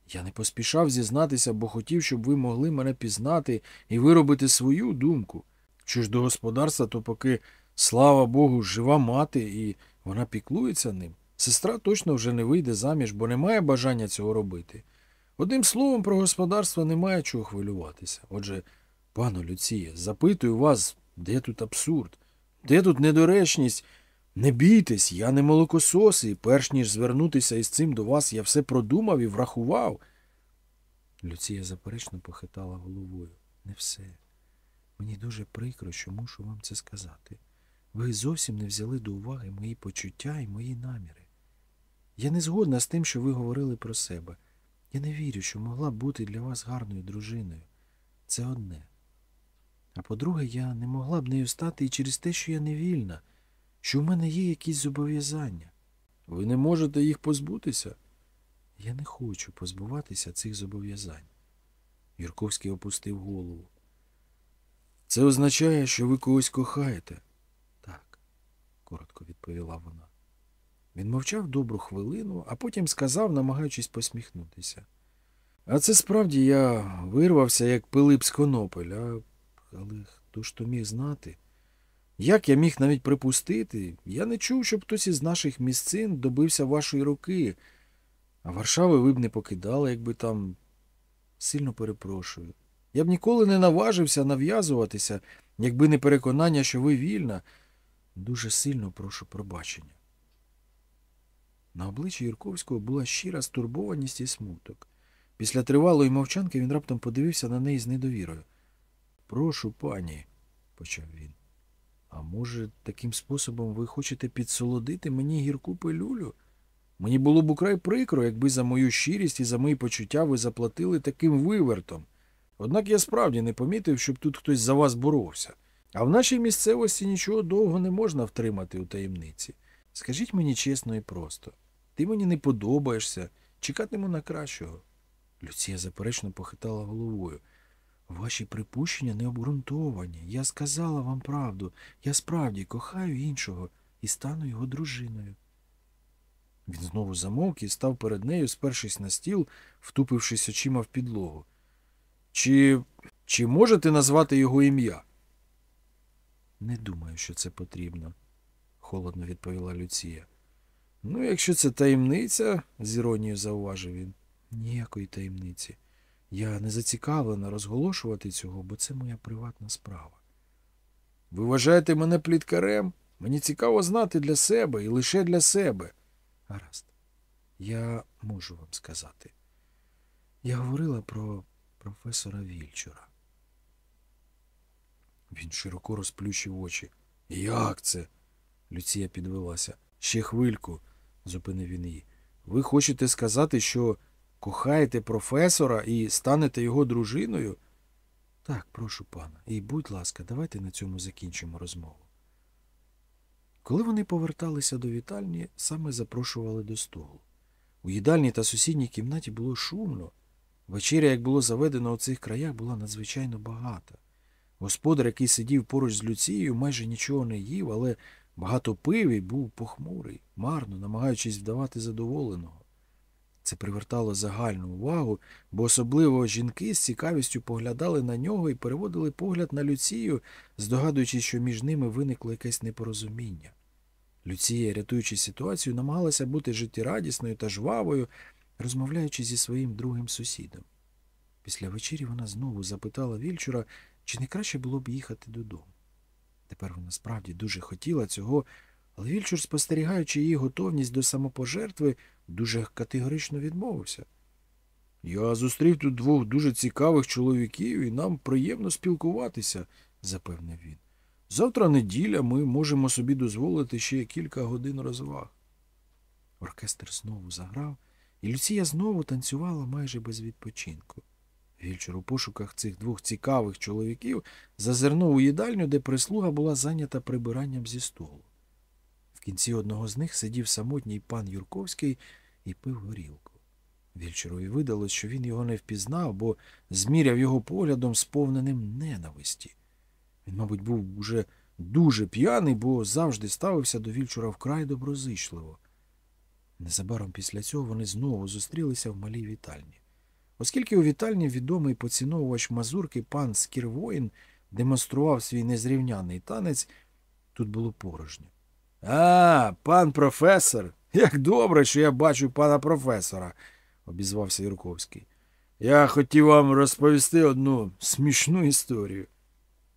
Я не поспішав зізнатися, бо хотів, щоб ви могли мене пізнати і виробити свою думку. Що ж до господарства, то поки, слава Богу, жива мати, і вона піклується ним. Сестра точно вже не вийде заміж, бо не має бажання цього робити. Одним словом, про господарство немає чого хвилюватися. Отже, пану Люціє, запитую вас, де тут абсурд, де тут недоречність? Не бійтесь, я не молокосос, і перш ніж звернутися із цим до вас, я все продумав і врахував. Люція заперечно похитала головою. Не все. Мені дуже прикро, що мушу вам це сказати. Ви зовсім не взяли до уваги мої почуття і мої наміри. Я не згодна з тим, що ви говорили про себе. Я не вірю, що могла бути для вас гарною дружиною. Це одне. А по-друге, я не могла б нею стати і через те, що я не вільна, що в мене є якісь зобов'язання. Ви не можете їх позбутися? Я не хочу позбуватися цих зобов'язань. Юрковський опустив голову. Це означає, що ви когось кохаєте. Так, коротко відповіла вона. Він мовчав добру хвилину, а потім сказав, намагаючись посміхнутися. А це справді я вирвався, як Пилип з Конопеля, але хто ж то міг знати? Як я міг навіть припустити? Я не чув, щоб хтось із наших місцин добився вашої руки, а Варшави ви б не покидали, якби там сильно перепрошую. Я б ніколи не наважився нав'язуватися, якби не переконання, що ви вільна. Дуже сильно прошу пробачення. На обличчі Юрковського була щира стурбованість і смуток. Після тривалої мовчанки він раптом подивився на неї з недовірою. Прошу, пані, почав він. А може, таким способом ви хочете підсолодити мені гірку пилюлю? Мені було б украй прикро, якби за мою щирість і за мої почуття ви заплатили таким вивертом. Однак я справді не помітив, щоб тут хтось за вас боровся. А в нашій місцевості нічого довго не можна втримати у таємниці. Скажіть мені чесно і просто. Ти мені не подобаєшся, чекатиму на кращого. Люція заперечно похитала головою. Ваші припущення не обґрунтовані. Я сказала вам правду. Я справді кохаю іншого і стану його дружиною. Він знову замовк і став перед нею, спершись на стіл, втупившись очима в підлогу. Чи чи можете назвати його ім'я? Не думаю, що це потрібно, холодно відповіла Люція. Ну, якщо це таємниця, з іронією зауважив він. Ніякої таємниці. Я не зацікавлена розголошувати цього, бо це моя приватна справа. Ви вважаєте мене пліткарем? Мені цікаво знати для себе і лише для себе. Гаразд, я можу вам сказати. Я говорила про професора Вільчура. Він широко розплющив очі. Як це? Люція підвелася. Ще хвильку, зупинив він її. Ви хочете сказати, що кохаєте професора і станете його дружиною? Так, прошу пана, і будь ласка, давайте на цьому закінчимо розмову. Коли вони поверталися до вітальні, саме запрошували до столу. У їдальні та сусідній кімнаті було шумно. Вечеря, як було заведено у цих краях, була надзвичайно багата. Господар, який сидів поруч з Люцією, майже нічого не їв, але багато пив був похмурий, марно, намагаючись вдавати задоволеного. Це привертало загальну увагу, бо особливо жінки з цікавістю поглядали на нього і переводили погляд на Люцію, здогадуючись, що між ними виникло якесь непорозуміння. Люція, рятуючи ситуацію, намагалася бути життєрадісною та жвавою, розмовляючи зі своїм другим сусідом. Після вечері вона знову запитала Вільчура, чи не краще було б їхати додому. Тепер вона справді дуже хотіла цього, але Вільчур, спостерігаючи її готовність до самопожертви, дуже категорично відмовився. Я зустрів тут двох дуже цікавих чоловіків, і нам приємно спілкуватися, запевнив він. Завтра неділя ми можемо собі дозволити ще кілька годин розваг. Оркестр знову заграв, і Люція знову танцювала майже без відпочинку. Вільчур у пошуках цих двох цікавих чоловіків зазирнув у їдальню, де прислуга була зайнята прибиранням зі столу. В кінці одного з них сидів самотній пан Юрковський і пив горілку. Вільчурові видалось, що він його не впізнав, бо зміряв його поглядом, сповненим ненависті. Він, мабуть, був уже дуже п'яний, бо завжди ставився до Вільчура вкрай доброзичливо. Незабаром після цього вони знову зустрілися в малій вітальні. Оскільки у вітальні відомий поціновувач мазурки пан Скірвоїн демонстрував свій незрівняний танець, тут було порожньо. А, пан професор. Як добре, що я бачу пана професора, обізвався Юрковський. Я хотів вам розповісти одну смішну історію.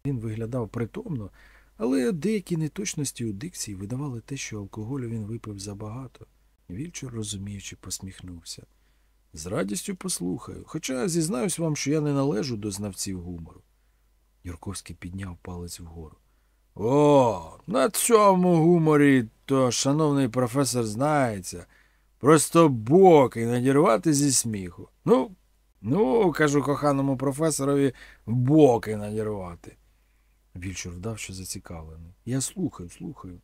Він виглядав притомно, але деякі неточності у дикції видавали те, що алкоголю він випив забагато. Вільчур, розуміючи, посміхнувся. З радістю послухаю, хоча зізнаюсь вам, що я не належу до знавців гумору. Юрковський підняв палець вгору. О, на цьому гуморі то, шановний професор, знається. Просто боки надірвати зі сміху. Ну, ну, кажу коханому професорові, боки надірвати. Вільчур вдав, що зацікавлений. Я слухаю, слухаю.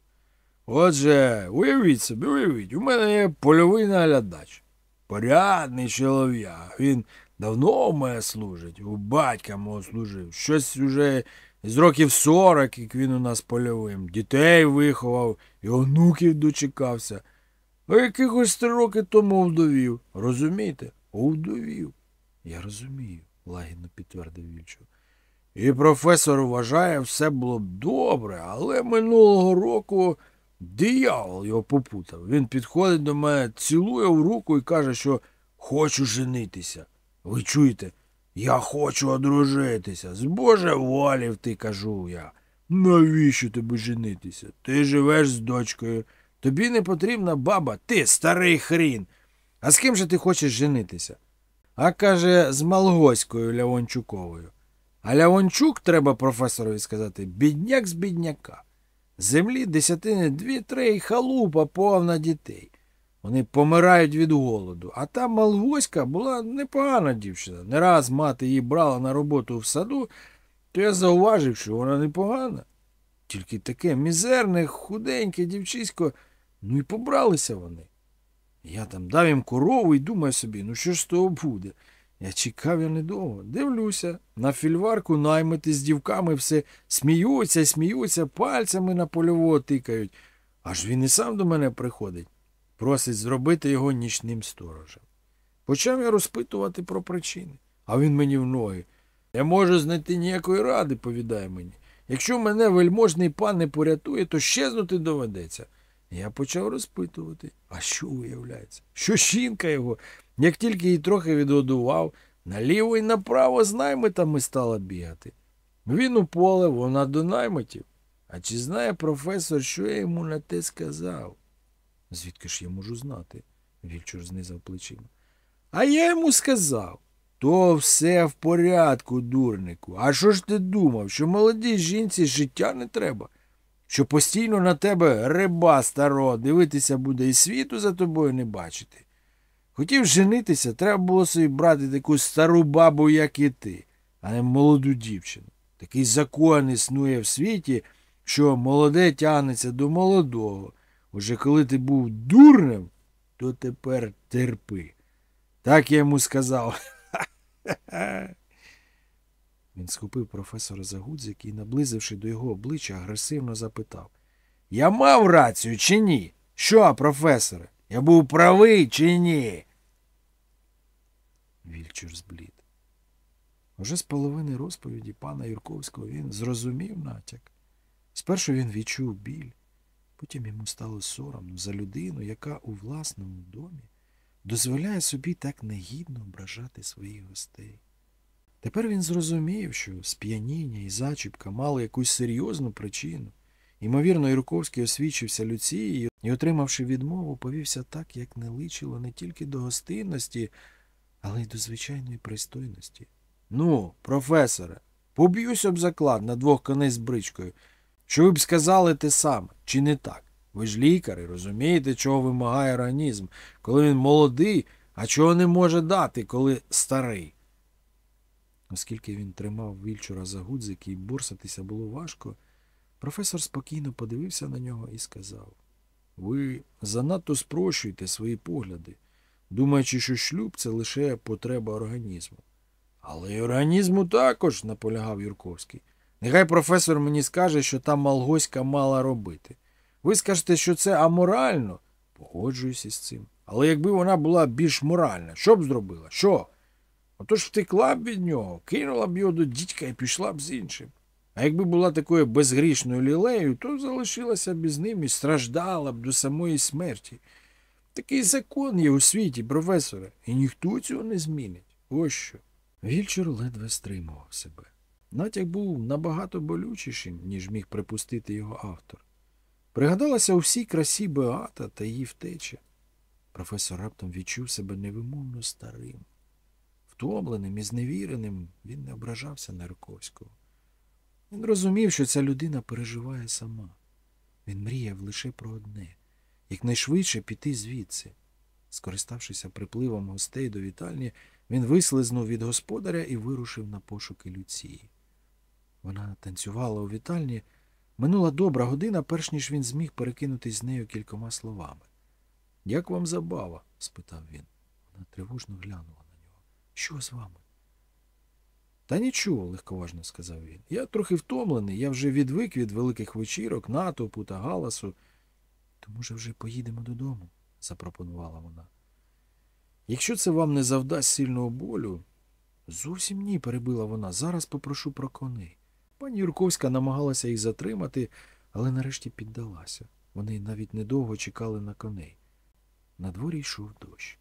Отже, уявіть собі, уявіть, у мене є польовий наглядач. Порядний чолов'я. Він давно у мене служить, у батька мого служив. Щось уже з років сорок, як він у нас польовим. Дітей виховав і онуків дочекався. А якихось три роки тому вдовів. Розумієте? Овдовів. Я розумію, лагідно підтвердив Вільчур. І професор вважає, все було б добре, але минулого року диявол його попутав. Він підходить до мене, цілує в руку і каже, що хочу женитися. Ви чуєте? Я хочу одружитися. З Боже волів ти, кажу я. Навіщо тобі женитися? Ти живеш з дочкою. Тобі не потрібна баба, ти старий хрін. А з ким же ти хочеш женитися? А каже, з Малгоською Лявончуковою. А Лявончук, треба професорові сказати, бідняк з бідняка. Землі десятини дві-три і халупа повна дітей. Вони помирають від голоду. А та Малгоська була непогана дівчина. Не раз мати її брала на роботу в саду, то я зауважив, що вона непогана. Тільки таке мізерне, худеньке дівчисько, ну і побралися вони. Я там дав їм корову і думаю собі, ну що ж з того буде? Я чекав я недовго. Дивлюся, на фільварку наймити з дівками все сміються, сміються, пальцями на польового тикають. Аж він і сам до мене приходить. Просить зробити його нічним сторожем. Почав я розпитувати про причини, а він мені в ноги. Я можу знайти ніякої ради, повідає мені. Якщо мене вельможний пан не порятує, то щезнути доведеться. Я почав розпитувати. А що виявляється? Що жінка його, як тільки її трохи відгодував, наліво і направо з наймитами стала бігати. Він у поле, вона до наймитів. А чи знає професор, що я йому на те сказав? Звідки ж я можу знати? Вільчур знизав плечима. А я йому сказав. То все в порядку, дурнику. А що ж ти думав, що молодій жінці життя не треба? Що постійно на тебе риба старо, дивитися буде і світу за тобою не бачити. Хотів женитися, треба було собі брати таку стару бабу, як і ти, а не молоду дівчину. Такий закон існує в світі, що молоде тягнеться до молодого. Уже коли ти був дурним, то тепер терпи. Так я йому сказав. Він схопив професора за гудзик і, наблизивши до його обличчя, агресивно запитав Я мав рацію чи ні? Що, професоре? Я був правий чи ні? Вільчур зблід. Уже з половини розповіді пана Юрковського він зрозумів натяк. Спершу він відчув біль, потім йому стало соромно за людину, яка у власному домі дозволяє собі так негідно ображати своїх гостей. Тепер він зрозумів, що сп'яніння і зачіпка мали якусь серйозну причину. Ймовірно, Юрковський освічився Люцією і, отримавши відмову, повівся так, як не личило не тільки до гостинності, але й до звичайної пристойності. Ну, професоре, поб'юсь об заклад на двох коней з бричкою. Що ви б сказали те саме, чи не так? Ви ж лікар і розумієте, чого вимагає організм, коли він молодий, а чого не може дати, коли старий. Оскільки він тримав вільчура за гудзики і борсатися було важко, професор спокійно подивився на нього і сказав Ви занадто спрощуєте свої погляди, думаючи, що шлюб це лише потреба організму. Але й організму також, наполягав Юрковський. Нехай професор мені скаже, що там Малгоська мала робити. Ви скажете, що це аморально? Погоджуюсь із цим. Але якби вона була більш моральна, що б зробила? Що? Отож втекла б від нього, кинула б його до дідька і пішла б з іншим. Якби була такою безгрішною лілею, то залишилася б із ним і страждала б до самої смерті. Такий закон є у світі, професоре, і ніхто цього не змінить. Ось що. Вільчур ледве стримував себе. Натяк був набагато болючішим, ніж міг припустити його автор. Пригадалася у всій красі Беата та її втеча. Професор раптом відчув себе невимовно старим. Втомленим і зневіреним він не ображався на Юрковського. Він розумів, що ця людина переживає сама. Він мріяв лише про одне якнайшвидше піти звідси. Скориставшися припливом гостей до вітальні, він вислизнув від господаря і вирушив на пошуки Люції. Вона танцювала у вітальні. Минула добра година, перш ніж він зміг перекинутись з нею кількома словами. Як вам забава? спитав він. Вона тривожно глянула на нього. Що з вами? Та нічого, легковажно сказав він. Я трохи втомлений, я вже відвик від великих вечірок, натовпу та галасу. То, може, вже поїдемо додому, запропонувала вона. Якщо це вам не завдасть сильного болю. Зовсім ні, перебила вона. Зараз попрошу про коней. Пані Юрковська намагалася їх затримати, але нарешті піддалася. Вони навіть недовго чекали на коней. На дворі йшов дощ.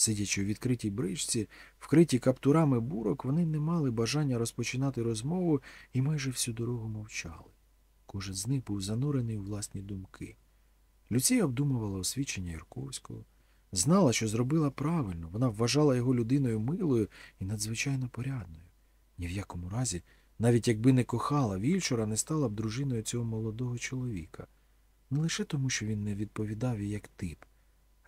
Сидячи у відкритій бричці, вкриті каптурами бурок, вони не мали бажання розпочинати розмову і майже всю дорогу мовчали. Кожен з них був занурений у власні думки. Люція обдумувала освічення Юрковського. Знала, що зробила правильно, вона вважала його людиною милою і надзвичайно порядною. Ні в якому разі, навіть якби не кохала Вільчура, не стала б дружиною цього молодого чоловіка. Не лише тому, що він не відповідав їй як тип,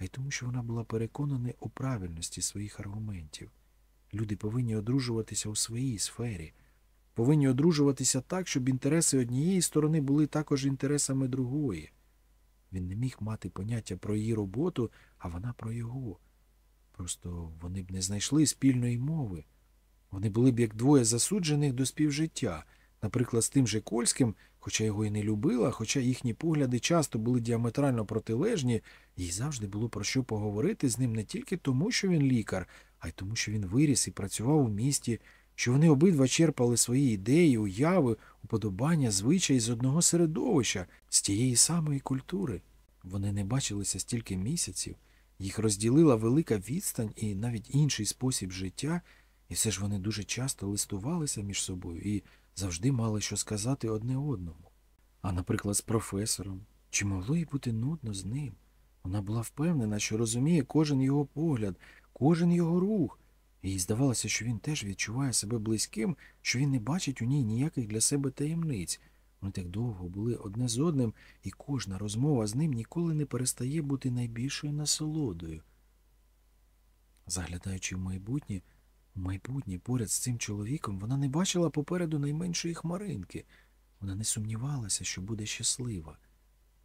а й тому, що вона була переконана у правильності своїх аргументів. Люди повинні одружуватися у своїй сфері, повинні одружуватися так, щоб інтереси однієї сторони були також інтересами другої. Він не міг мати поняття про її роботу, а вона про його. Просто вони б не знайшли спільної мови. Вони були б як двоє засуджених до співжиття, наприклад, з тим же Кольським, хоча його і не любила, хоча їхні погляди часто були діаметрально протилежні, їй завжди було про що поговорити з ним не тільки тому, що він лікар, а й тому, що він виріс і працював у місті, що вони обидва черпали свої ідеї, уяви, уподобання, звичаї з одного середовища, з тієї самої культури. Вони не бачилися стільки місяців, їх розділила велика відстань і навіть інший спосіб життя, і все ж вони дуже часто листувалися між собою і завжди мали що сказати одне одному. А, наприклад, з професором. Чи могло їй бути нудно з ним? Вона була впевнена, що розуміє кожен його погляд, кожен його рух. Їй здавалося, що він теж відчуває себе близьким, що він не бачить у ній ніяких для себе таємниць. Вони так довго були одне з одним, і кожна розмова з ним ніколи не перестає бути найбільшою насолодою. Заглядаючи в майбутнє, майбутнє поряд з цим чоловіком вона не бачила попереду найменшої хмаринки. Вона не сумнівалася, що буде щаслива.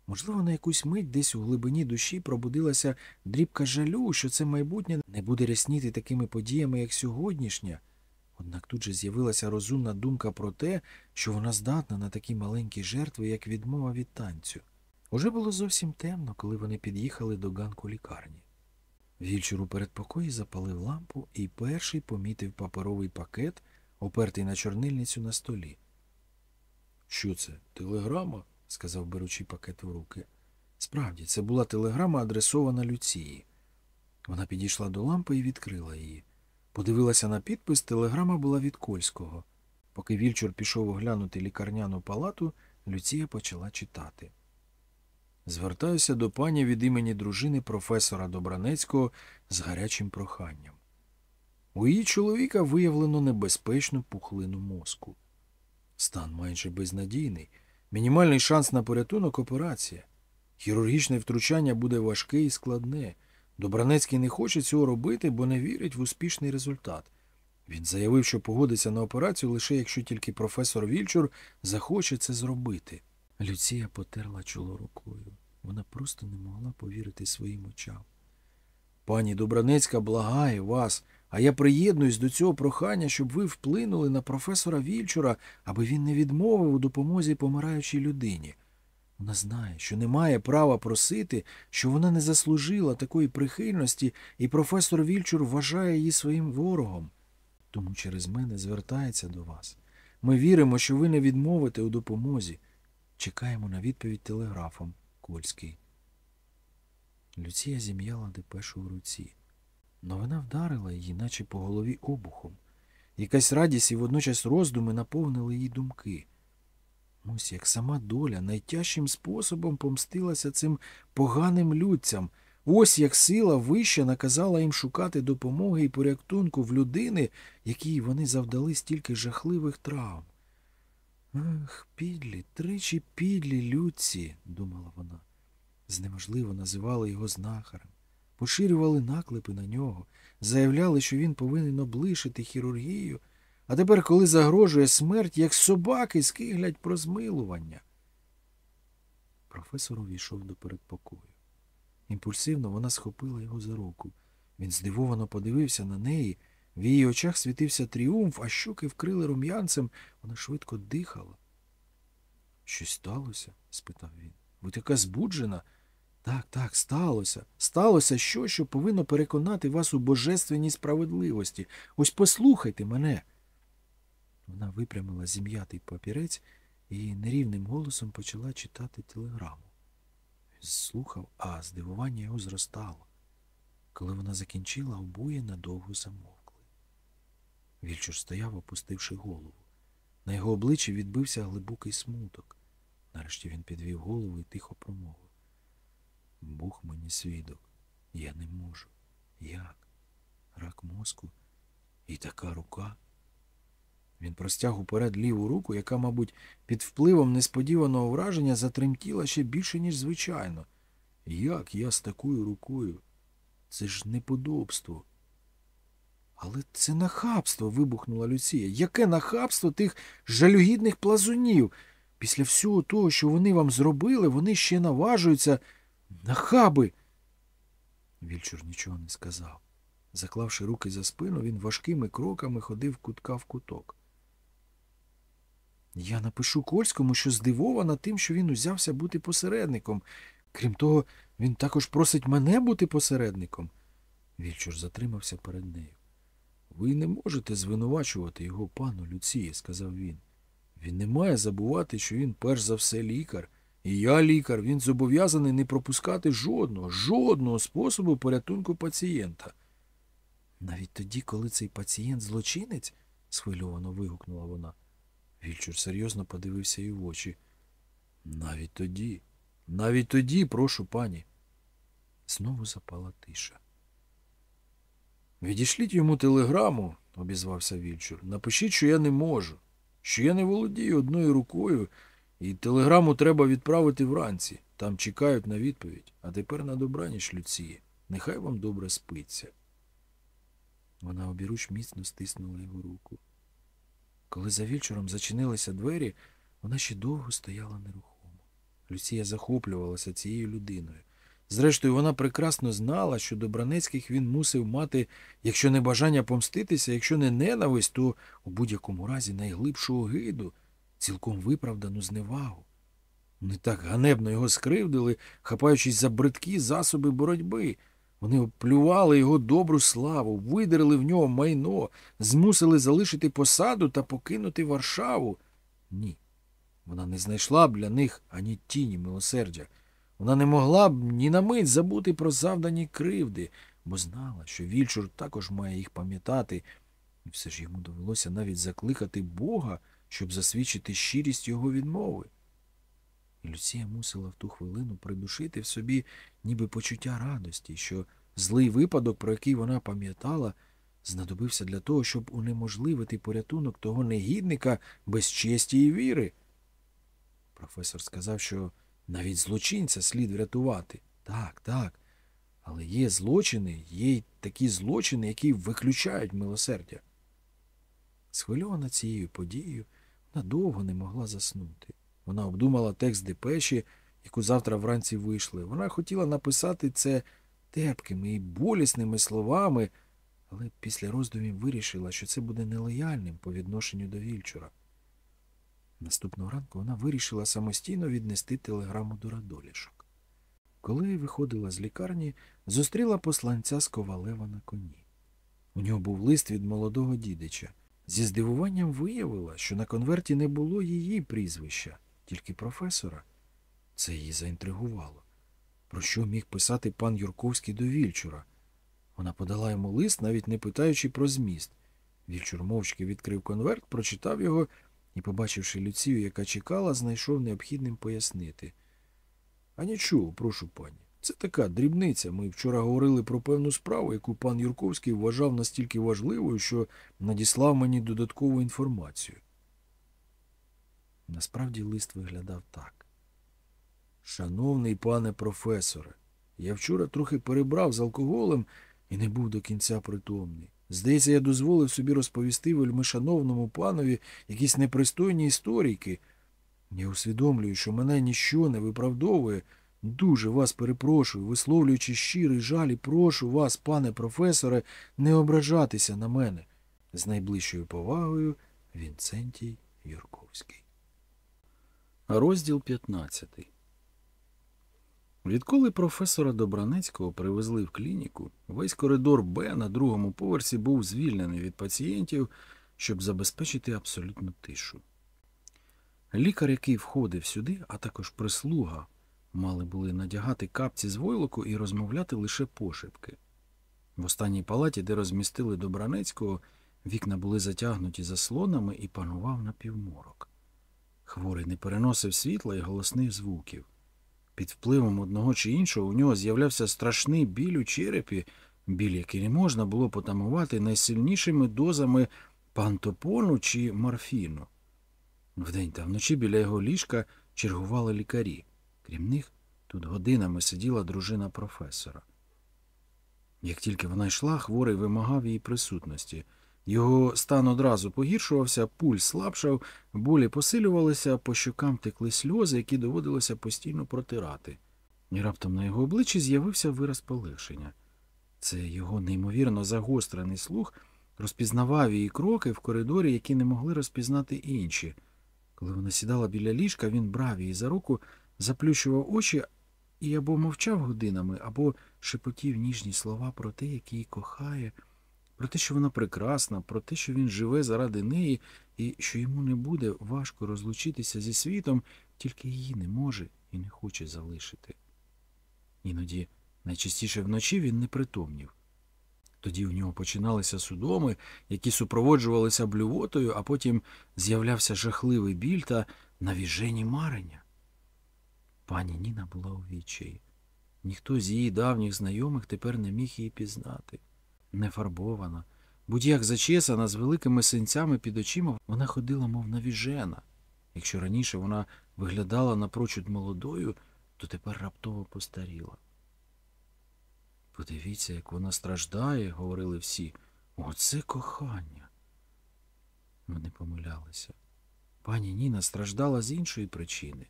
Можливо, на якусь мить десь у глибині душі пробудилася дрібка жалю, що це майбутнє не буде рясніти такими подіями, як сьогоднішня. Однак тут же з'явилася розумна думка про те, що вона здатна на такі маленькі жертви, як відмова від танцю. Уже було зовсім темно, коли вони під'їхали до ганку лікарні. Вільчур у передпокої запалив лампу і перший помітив паперовий пакет, опертий на чорнильницю на столі. Що це? Телеграма? сказав, беручи пакет в руки. Справді, це була телеграма, адресована Люції. Вона підійшла до лампи і відкрила її. Подивилася на підпис, телеграма була від Кольського. Поки Вільчур пішов оглянути лікарняну палату, Люція почала читати. Звертаюся до пані від імені дружини професора Добранецького з гарячим проханням. У її чоловіка виявлено небезпечну пухлину мозку. Стан майже безнадійний. Мінімальний шанс на порятунок операція. Хірургічне втручання буде важке і складне. Добранецький не хоче цього робити, бо не вірить в успішний результат. Він заявив, що погодиться на операцію лише якщо тільки професор Вільчур захоче це зробити. Люція потерла чоло рукою. Вона просто не могла повірити своїм очам. Пані Добранецька благає вас, а я приєднуюсь до цього прохання, щоб ви вплинули на професора Вільчура, аби він не відмовив у допомозі помираючій людині. Вона знає, що не має права просити, що вона не заслужила такої прихильності, і професор Вільчур вважає її своїм ворогом. Тому через мене звертається до вас. Ми віримо, що ви не відмовите у допомозі. Чекаємо на відповідь телеграфом, Кольський. Люція зім'яла депешу в руці. Новина вдарила її, наче по голові обухом. Якась радість і водночас роздуми наповнили її думки. Ось як сама доля найтяжчим способом помстилася цим поганим людцям. Ось як сила вища наказала їм шукати допомоги і порятунку в людини, якій вони завдали стільки жахливих травм. Ах, підлі, тричі підлі людці, думала вона. Знеможливо називали його знахарем, поширювали наклепи на нього, заявляли, що він повинен облишити хірургію, а тепер, коли загрожує смерть, як собаки скиглять про змилування. Професор увійшов до передпокою. Імпульсивно вона схопила його за руку. Він здивовано подивився на неї. В її очах світився тріумф, а щоки вкрили рум'янцем. Вона швидко дихала. Щось сталося? спитав він. Ви така збуджена? Так, так, сталося. Сталося що, що повинно переконати вас у божественній справедливості. Ось послухайте мене. Вона випрямила зім'ятий папірець і нерівним голосом почала читати телеграму. Слухав, а здивування його зростало. Коли вона закінчила, обоє надовго замовкли. Вільчур стояв, опустивши голову. На його обличчі відбився глибокий смуток. Нарешті він підвів голову і тихо промовив. Бог мені свідок, я не можу. Як? Рак мозку і така рука. Він простяг уперед ліву руку, яка, мабуть, під впливом несподіваного враження затремтіла ще більше, ніж звичайно. Як я з такою рукою? Це ж неподобство. Але це нахабство. вибухнула Люція. Яке нахабство тих жалюгідних плазунів? Після всього того, що вони вам зробили, вони ще наважуються. Нахаби. Вільчур нічого не сказав. Заклавши руки за спину, він важкими кроками ходив кутка в куток. Я напишу Кольському, що здивована тим, що він узявся бути посередником. Крім того, він також просить мене бути посередником. Вільчур затримався перед нею. Ви не можете звинувачувати його пану Люції, сказав він. Він не має забувати, що він перш за все лікар. І я лікар, він зобов'язаний не пропускати жодного, жодного способу порятунку пацієнта. Навіть тоді, коли цей пацієнт злочинець, схвильовано вигукнула вона. Вільчур серйозно подивився їй в очі. Навіть тоді, навіть тоді, прошу пані. Знову запала тиша. Відішліть йому телеграму, обізвався Вільчур. Напишіть, що я не можу, що я не володію одною рукою, і телеграму треба відправити вранці. Там чекають на відповідь, а тепер на добраніч Люції. Нехай вам добре спиться. Вона обіруч міцно стиснула його руку. Коли за вільчуром зачинилися двері, вона ще довго стояла нерухомо. Люція захоплювалася цією людиною. Зрештою, вона прекрасно знала, що Добранецьких він мусив мати, якщо не бажання помститися, якщо не ненависть, то у будь-якому разі найглибшу огиду, цілком виправдану зневагу. Вони так ганебно його скривдили, хапаючись за бридкі засоби боротьби. Вони оплювали його добру славу, видерли в нього майно, змусили залишити посаду та покинути Варшаву. Ні. Вона не знайшла б для них ані тіні милосердя. Вона не могла б ні на мить забути про завдані кривди, бо знала, що Вільчур також має їх пам'ятати, і все ж йому довелося навіть закликати Бога, щоб засвідчити щирість його відмови. І Люція мусила в ту хвилину придушити в собі ніби почуття радості, що злий випадок, про який вона пам'ятала, знадобився для того, щоб унеможливити порятунок того негідника без честі і віри. Професор сказав, що навіть злочинця слід врятувати. Так, так. Але є злочини, є й такі злочини, які виключають милосердя. Схвильована цією подією, вона довго не могла заснути. Вона обдумала текст депеші, яку завтра вранці вийшли. Вона хотіла написати це терпкими і болісними словами, але після роздумів вирішила, що це буде нелояльним по відношенню до Вільчура. Наступного ранку вона вирішила самостійно віднести телеграму до радолішок. Коли виходила з лікарні, зустріла посланця з Ковалева на коні. У нього був лист від молодого дідича. Зі здивуванням виявила, що на конверті не було її прізвища, тільки професора. Це її заінтригувало. Про що міг писати пан Юрковський до Вільчура? Вона подала йому лист, навіть не питаючи про зміст. Вільчур мовчки відкрив конверт, прочитав його і, побачивши Люцію, яка чекала, знайшов необхідним пояснити. А нічого, прошу пані. Це така дрібниця. Ми вчора говорили про певну справу, яку пан Юрковський вважав настільки важливою, що надіслав мені додаткову інформацію. Насправді лист виглядав так. Шановний пане професоре, я вчора трохи перебрав з алкоголем і не був до кінця притомний. Здається, я дозволив собі розповісти вельмишановному панові якісь непристойні історійки. Я усвідомлюю, що мене ніщо не виправдовує. Дуже вас перепрошую, висловлюючи щирий жаль і прошу вас, пане професоре, не ображатися на мене. З найближчою повагою Вінцентій Юрковський. Розділ 15 Відколи професора Добранецького привезли в клініку, весь коридор Б на другому поверсі був звільнений від пацієнтів, щоб забезпечити абсолютну тишу. Лікар, який входив сюди, а також прислуга, мали були надягати капці з войлоку і розмовляти лише пошепки. В останній палаті, де розмістили Добранецького, вікна були затягнуті заслонами і панував напівморок. Хворий не переносив світла і голосних звуків. Під впливом одного чи іншого у нього з'являвся страшний біль у черепі, біль, який не можна було потамувати найсильнішими дозами пантопону чи морфіну. Вдень та вночі біля його ліжка чергували лікарі. Крім них, тут годинами сиділа дружина професора. Як тільки вона йшла, хворий вимагав її присутності. Його стан одразу погіршувався, пульс слабшав, болі посилювалися, по щокам текли сльози, які доводилося постійно протирати. І раптом на його обличчі з'явився вираз полегшення. Це його неймовірно загострений слух розпізнавав її кроки в коридорі, які не могли розпізнати інші. Коли вона сідала біля ліжка, він брав її за руку, заплющував очі і або мовчав годинами, або шепотів ніжні слова про те, який кохає про те, що вона прекрасна, про те, що він живе заради неї, і що йому не буде важко розлучитися зі світом, тільки її не може і не хоче залишити. Іноді, найчастіше вночі, він не притомнів. Тоді у нього починалися судоми, які супроводжувалися блювотою, а потім з'являвся жахливий біль та навіжені марення. Пані Ніна була у відчаї. Ніхто з її давніх знайомих тепер не міг її пізнати нефарбована, будь-як зачесана з великими синцями під очима, вона ходила, мов навіжена. Якщо раніше вона виглядала напрочуд молодою, то тепер раптово постаріла. Подивіться, як вона страждає, говорили всі. Оце кохання. Вони помилялися. Пані Ніна страждала з іншої причини.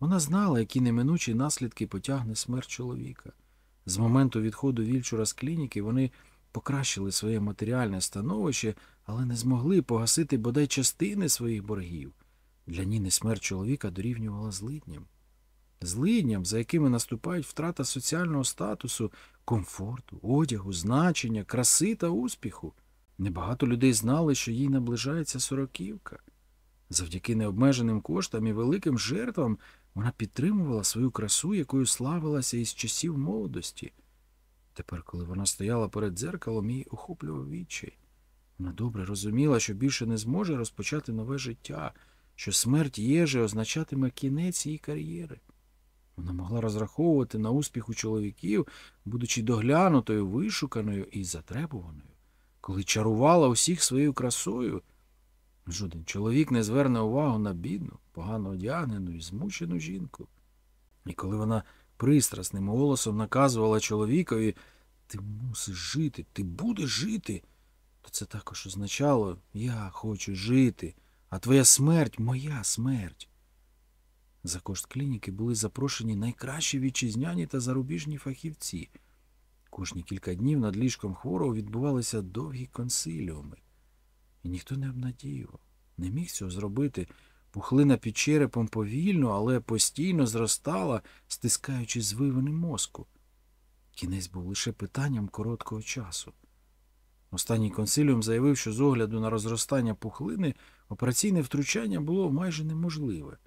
Вона знала, які неминучі наслідки потягне смерть чоловіка. З моменту відходу вільчура з клініки вони покращили своє матеріальне становище, але не змогли погасити бодай частини своїх боргів. Для Ніни смерть чоловіка дорівнювала злидням. злидням, за якими наступають втрата соціального статусу, комфорту, одягу, значення, краси та успіху. Небагато людей знали, що їй наближається сороківка. Завдяки необмеженим коштам і великим жертвам вона підтримувала свою красу, якою славилася із часів молодості. Тепер, коли вона стояла перед дзеркалом, їй охоплював відчай. Вона добре розуміла, що більше не зможе розпочати нове життя, що смерть Єжи означатиме кінець її кар'єри. Вона могла розраховувати на успіх у чоловіків, будучи доглянутою, вишуканою і затребуваною. Коли чарувала усіх своєю красою, жоден чоловік не зверне увагу на бідну, погано одягнену і змучену жінку. І коли вона пристрасним голосом наказувала чоловікові Ти мусиш жити, ти будеш жити, то це також означало Я хочу жити, а твоя смерть моя смерть. За кошт клініки були запрошені найкращі вітчизняні та зарубіжні фахівці. Кожні кілька днів над ліжком хворого відбувалися довгі консиліуми. І ніхто не обнадіював, не міг цього зробити. Пухлина під черепом повільно, але постійно зростала, стискаючи звивини мозку. Кінець був лише питанням короткого часу. Останній консиліум заявив, що з огляду на розростання пухлини операційне втручання було майже неможливе.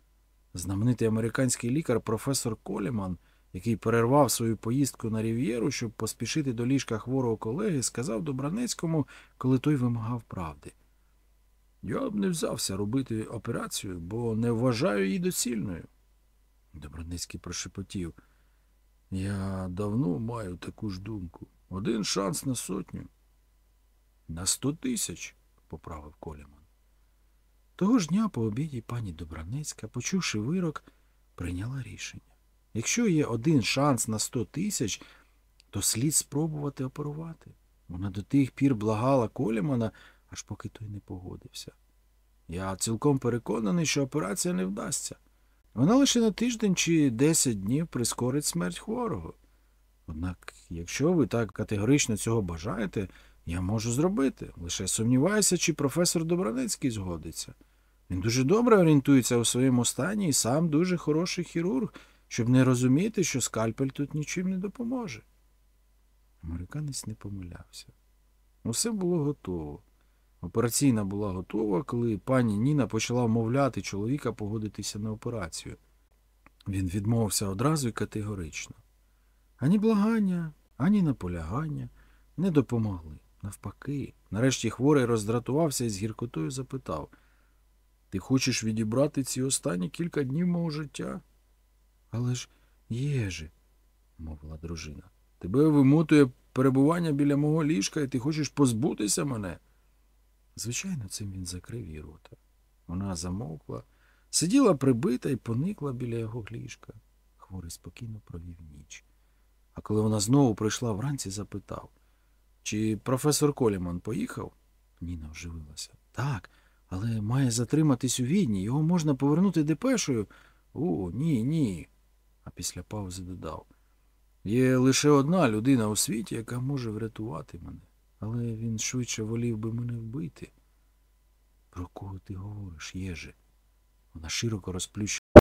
Знаменитий американський лікар професор Коліман, який перервав свою поїздку на Рів'єру, щоб поспішити до ліжка хворого колеги, сказав Добранецькому, коли той вимагав правди. Я б не взявся робити операцію, бо не вважаю її доцільною. Добранецький прошепотів. Я давно маю таку ж думку. Один шанс на сотню. На сто тисяч, поправив Коліман. Того ж дня по обіді пані Добранецька, почувши вирок, прийняла рішення. Якщо є один шанс на сто тисяч, то слід спробувати оперувати. Вона до тих пір благала Колімана, аж поки той не погодився. Я цілком переконаний, що операція не вдасться. Вона лише на тиждень чи десять днів прискорить смерть хворого. Однак, якщо ви так категорично цього бажаєте, я можу зробити. Лише сумніваюся, чи професор Добранецький згодиться. Він дуже добре орієнтується у своєму стані і сам дуже хороший хірург, щоб не розуміти, що скальпель тут нічим не допоможе. Американець не помилявся. Усе було готово. Операційна була готова, коли пані Ніна почала вмовляти чоловіка погодитися на операцію. Він відмовився одразу і категорично. Ані благання, ані наполягання не допомогли. Навпаки, нарешті хворий роздратувався і з гіркотою запитав Ти хочеш відібрати ці останні кілька днів мого життя? Але ж єже, мовила дружина, тебе вимотує перебування біля мого ліжка, і ти хочеш позбутися мене. Звичайно, цим він закрив її рота. Вона замовкла, сиділа прибита і поникла біля його ліжка. Хворий спокійно провів ніч. А коли вона знову прийшла вранці, запитав, чи професор Коліман поїхав? Ніна оживилася. Так, але має затриматись у відні, його можна повернути депешою. О, ні, ні. А після паузи додав. Є лише одна людина у світі, яка може врятувати мене але він швидше волів би мене вбити. Про кого ти говориш, Єже? Вона широко розплющила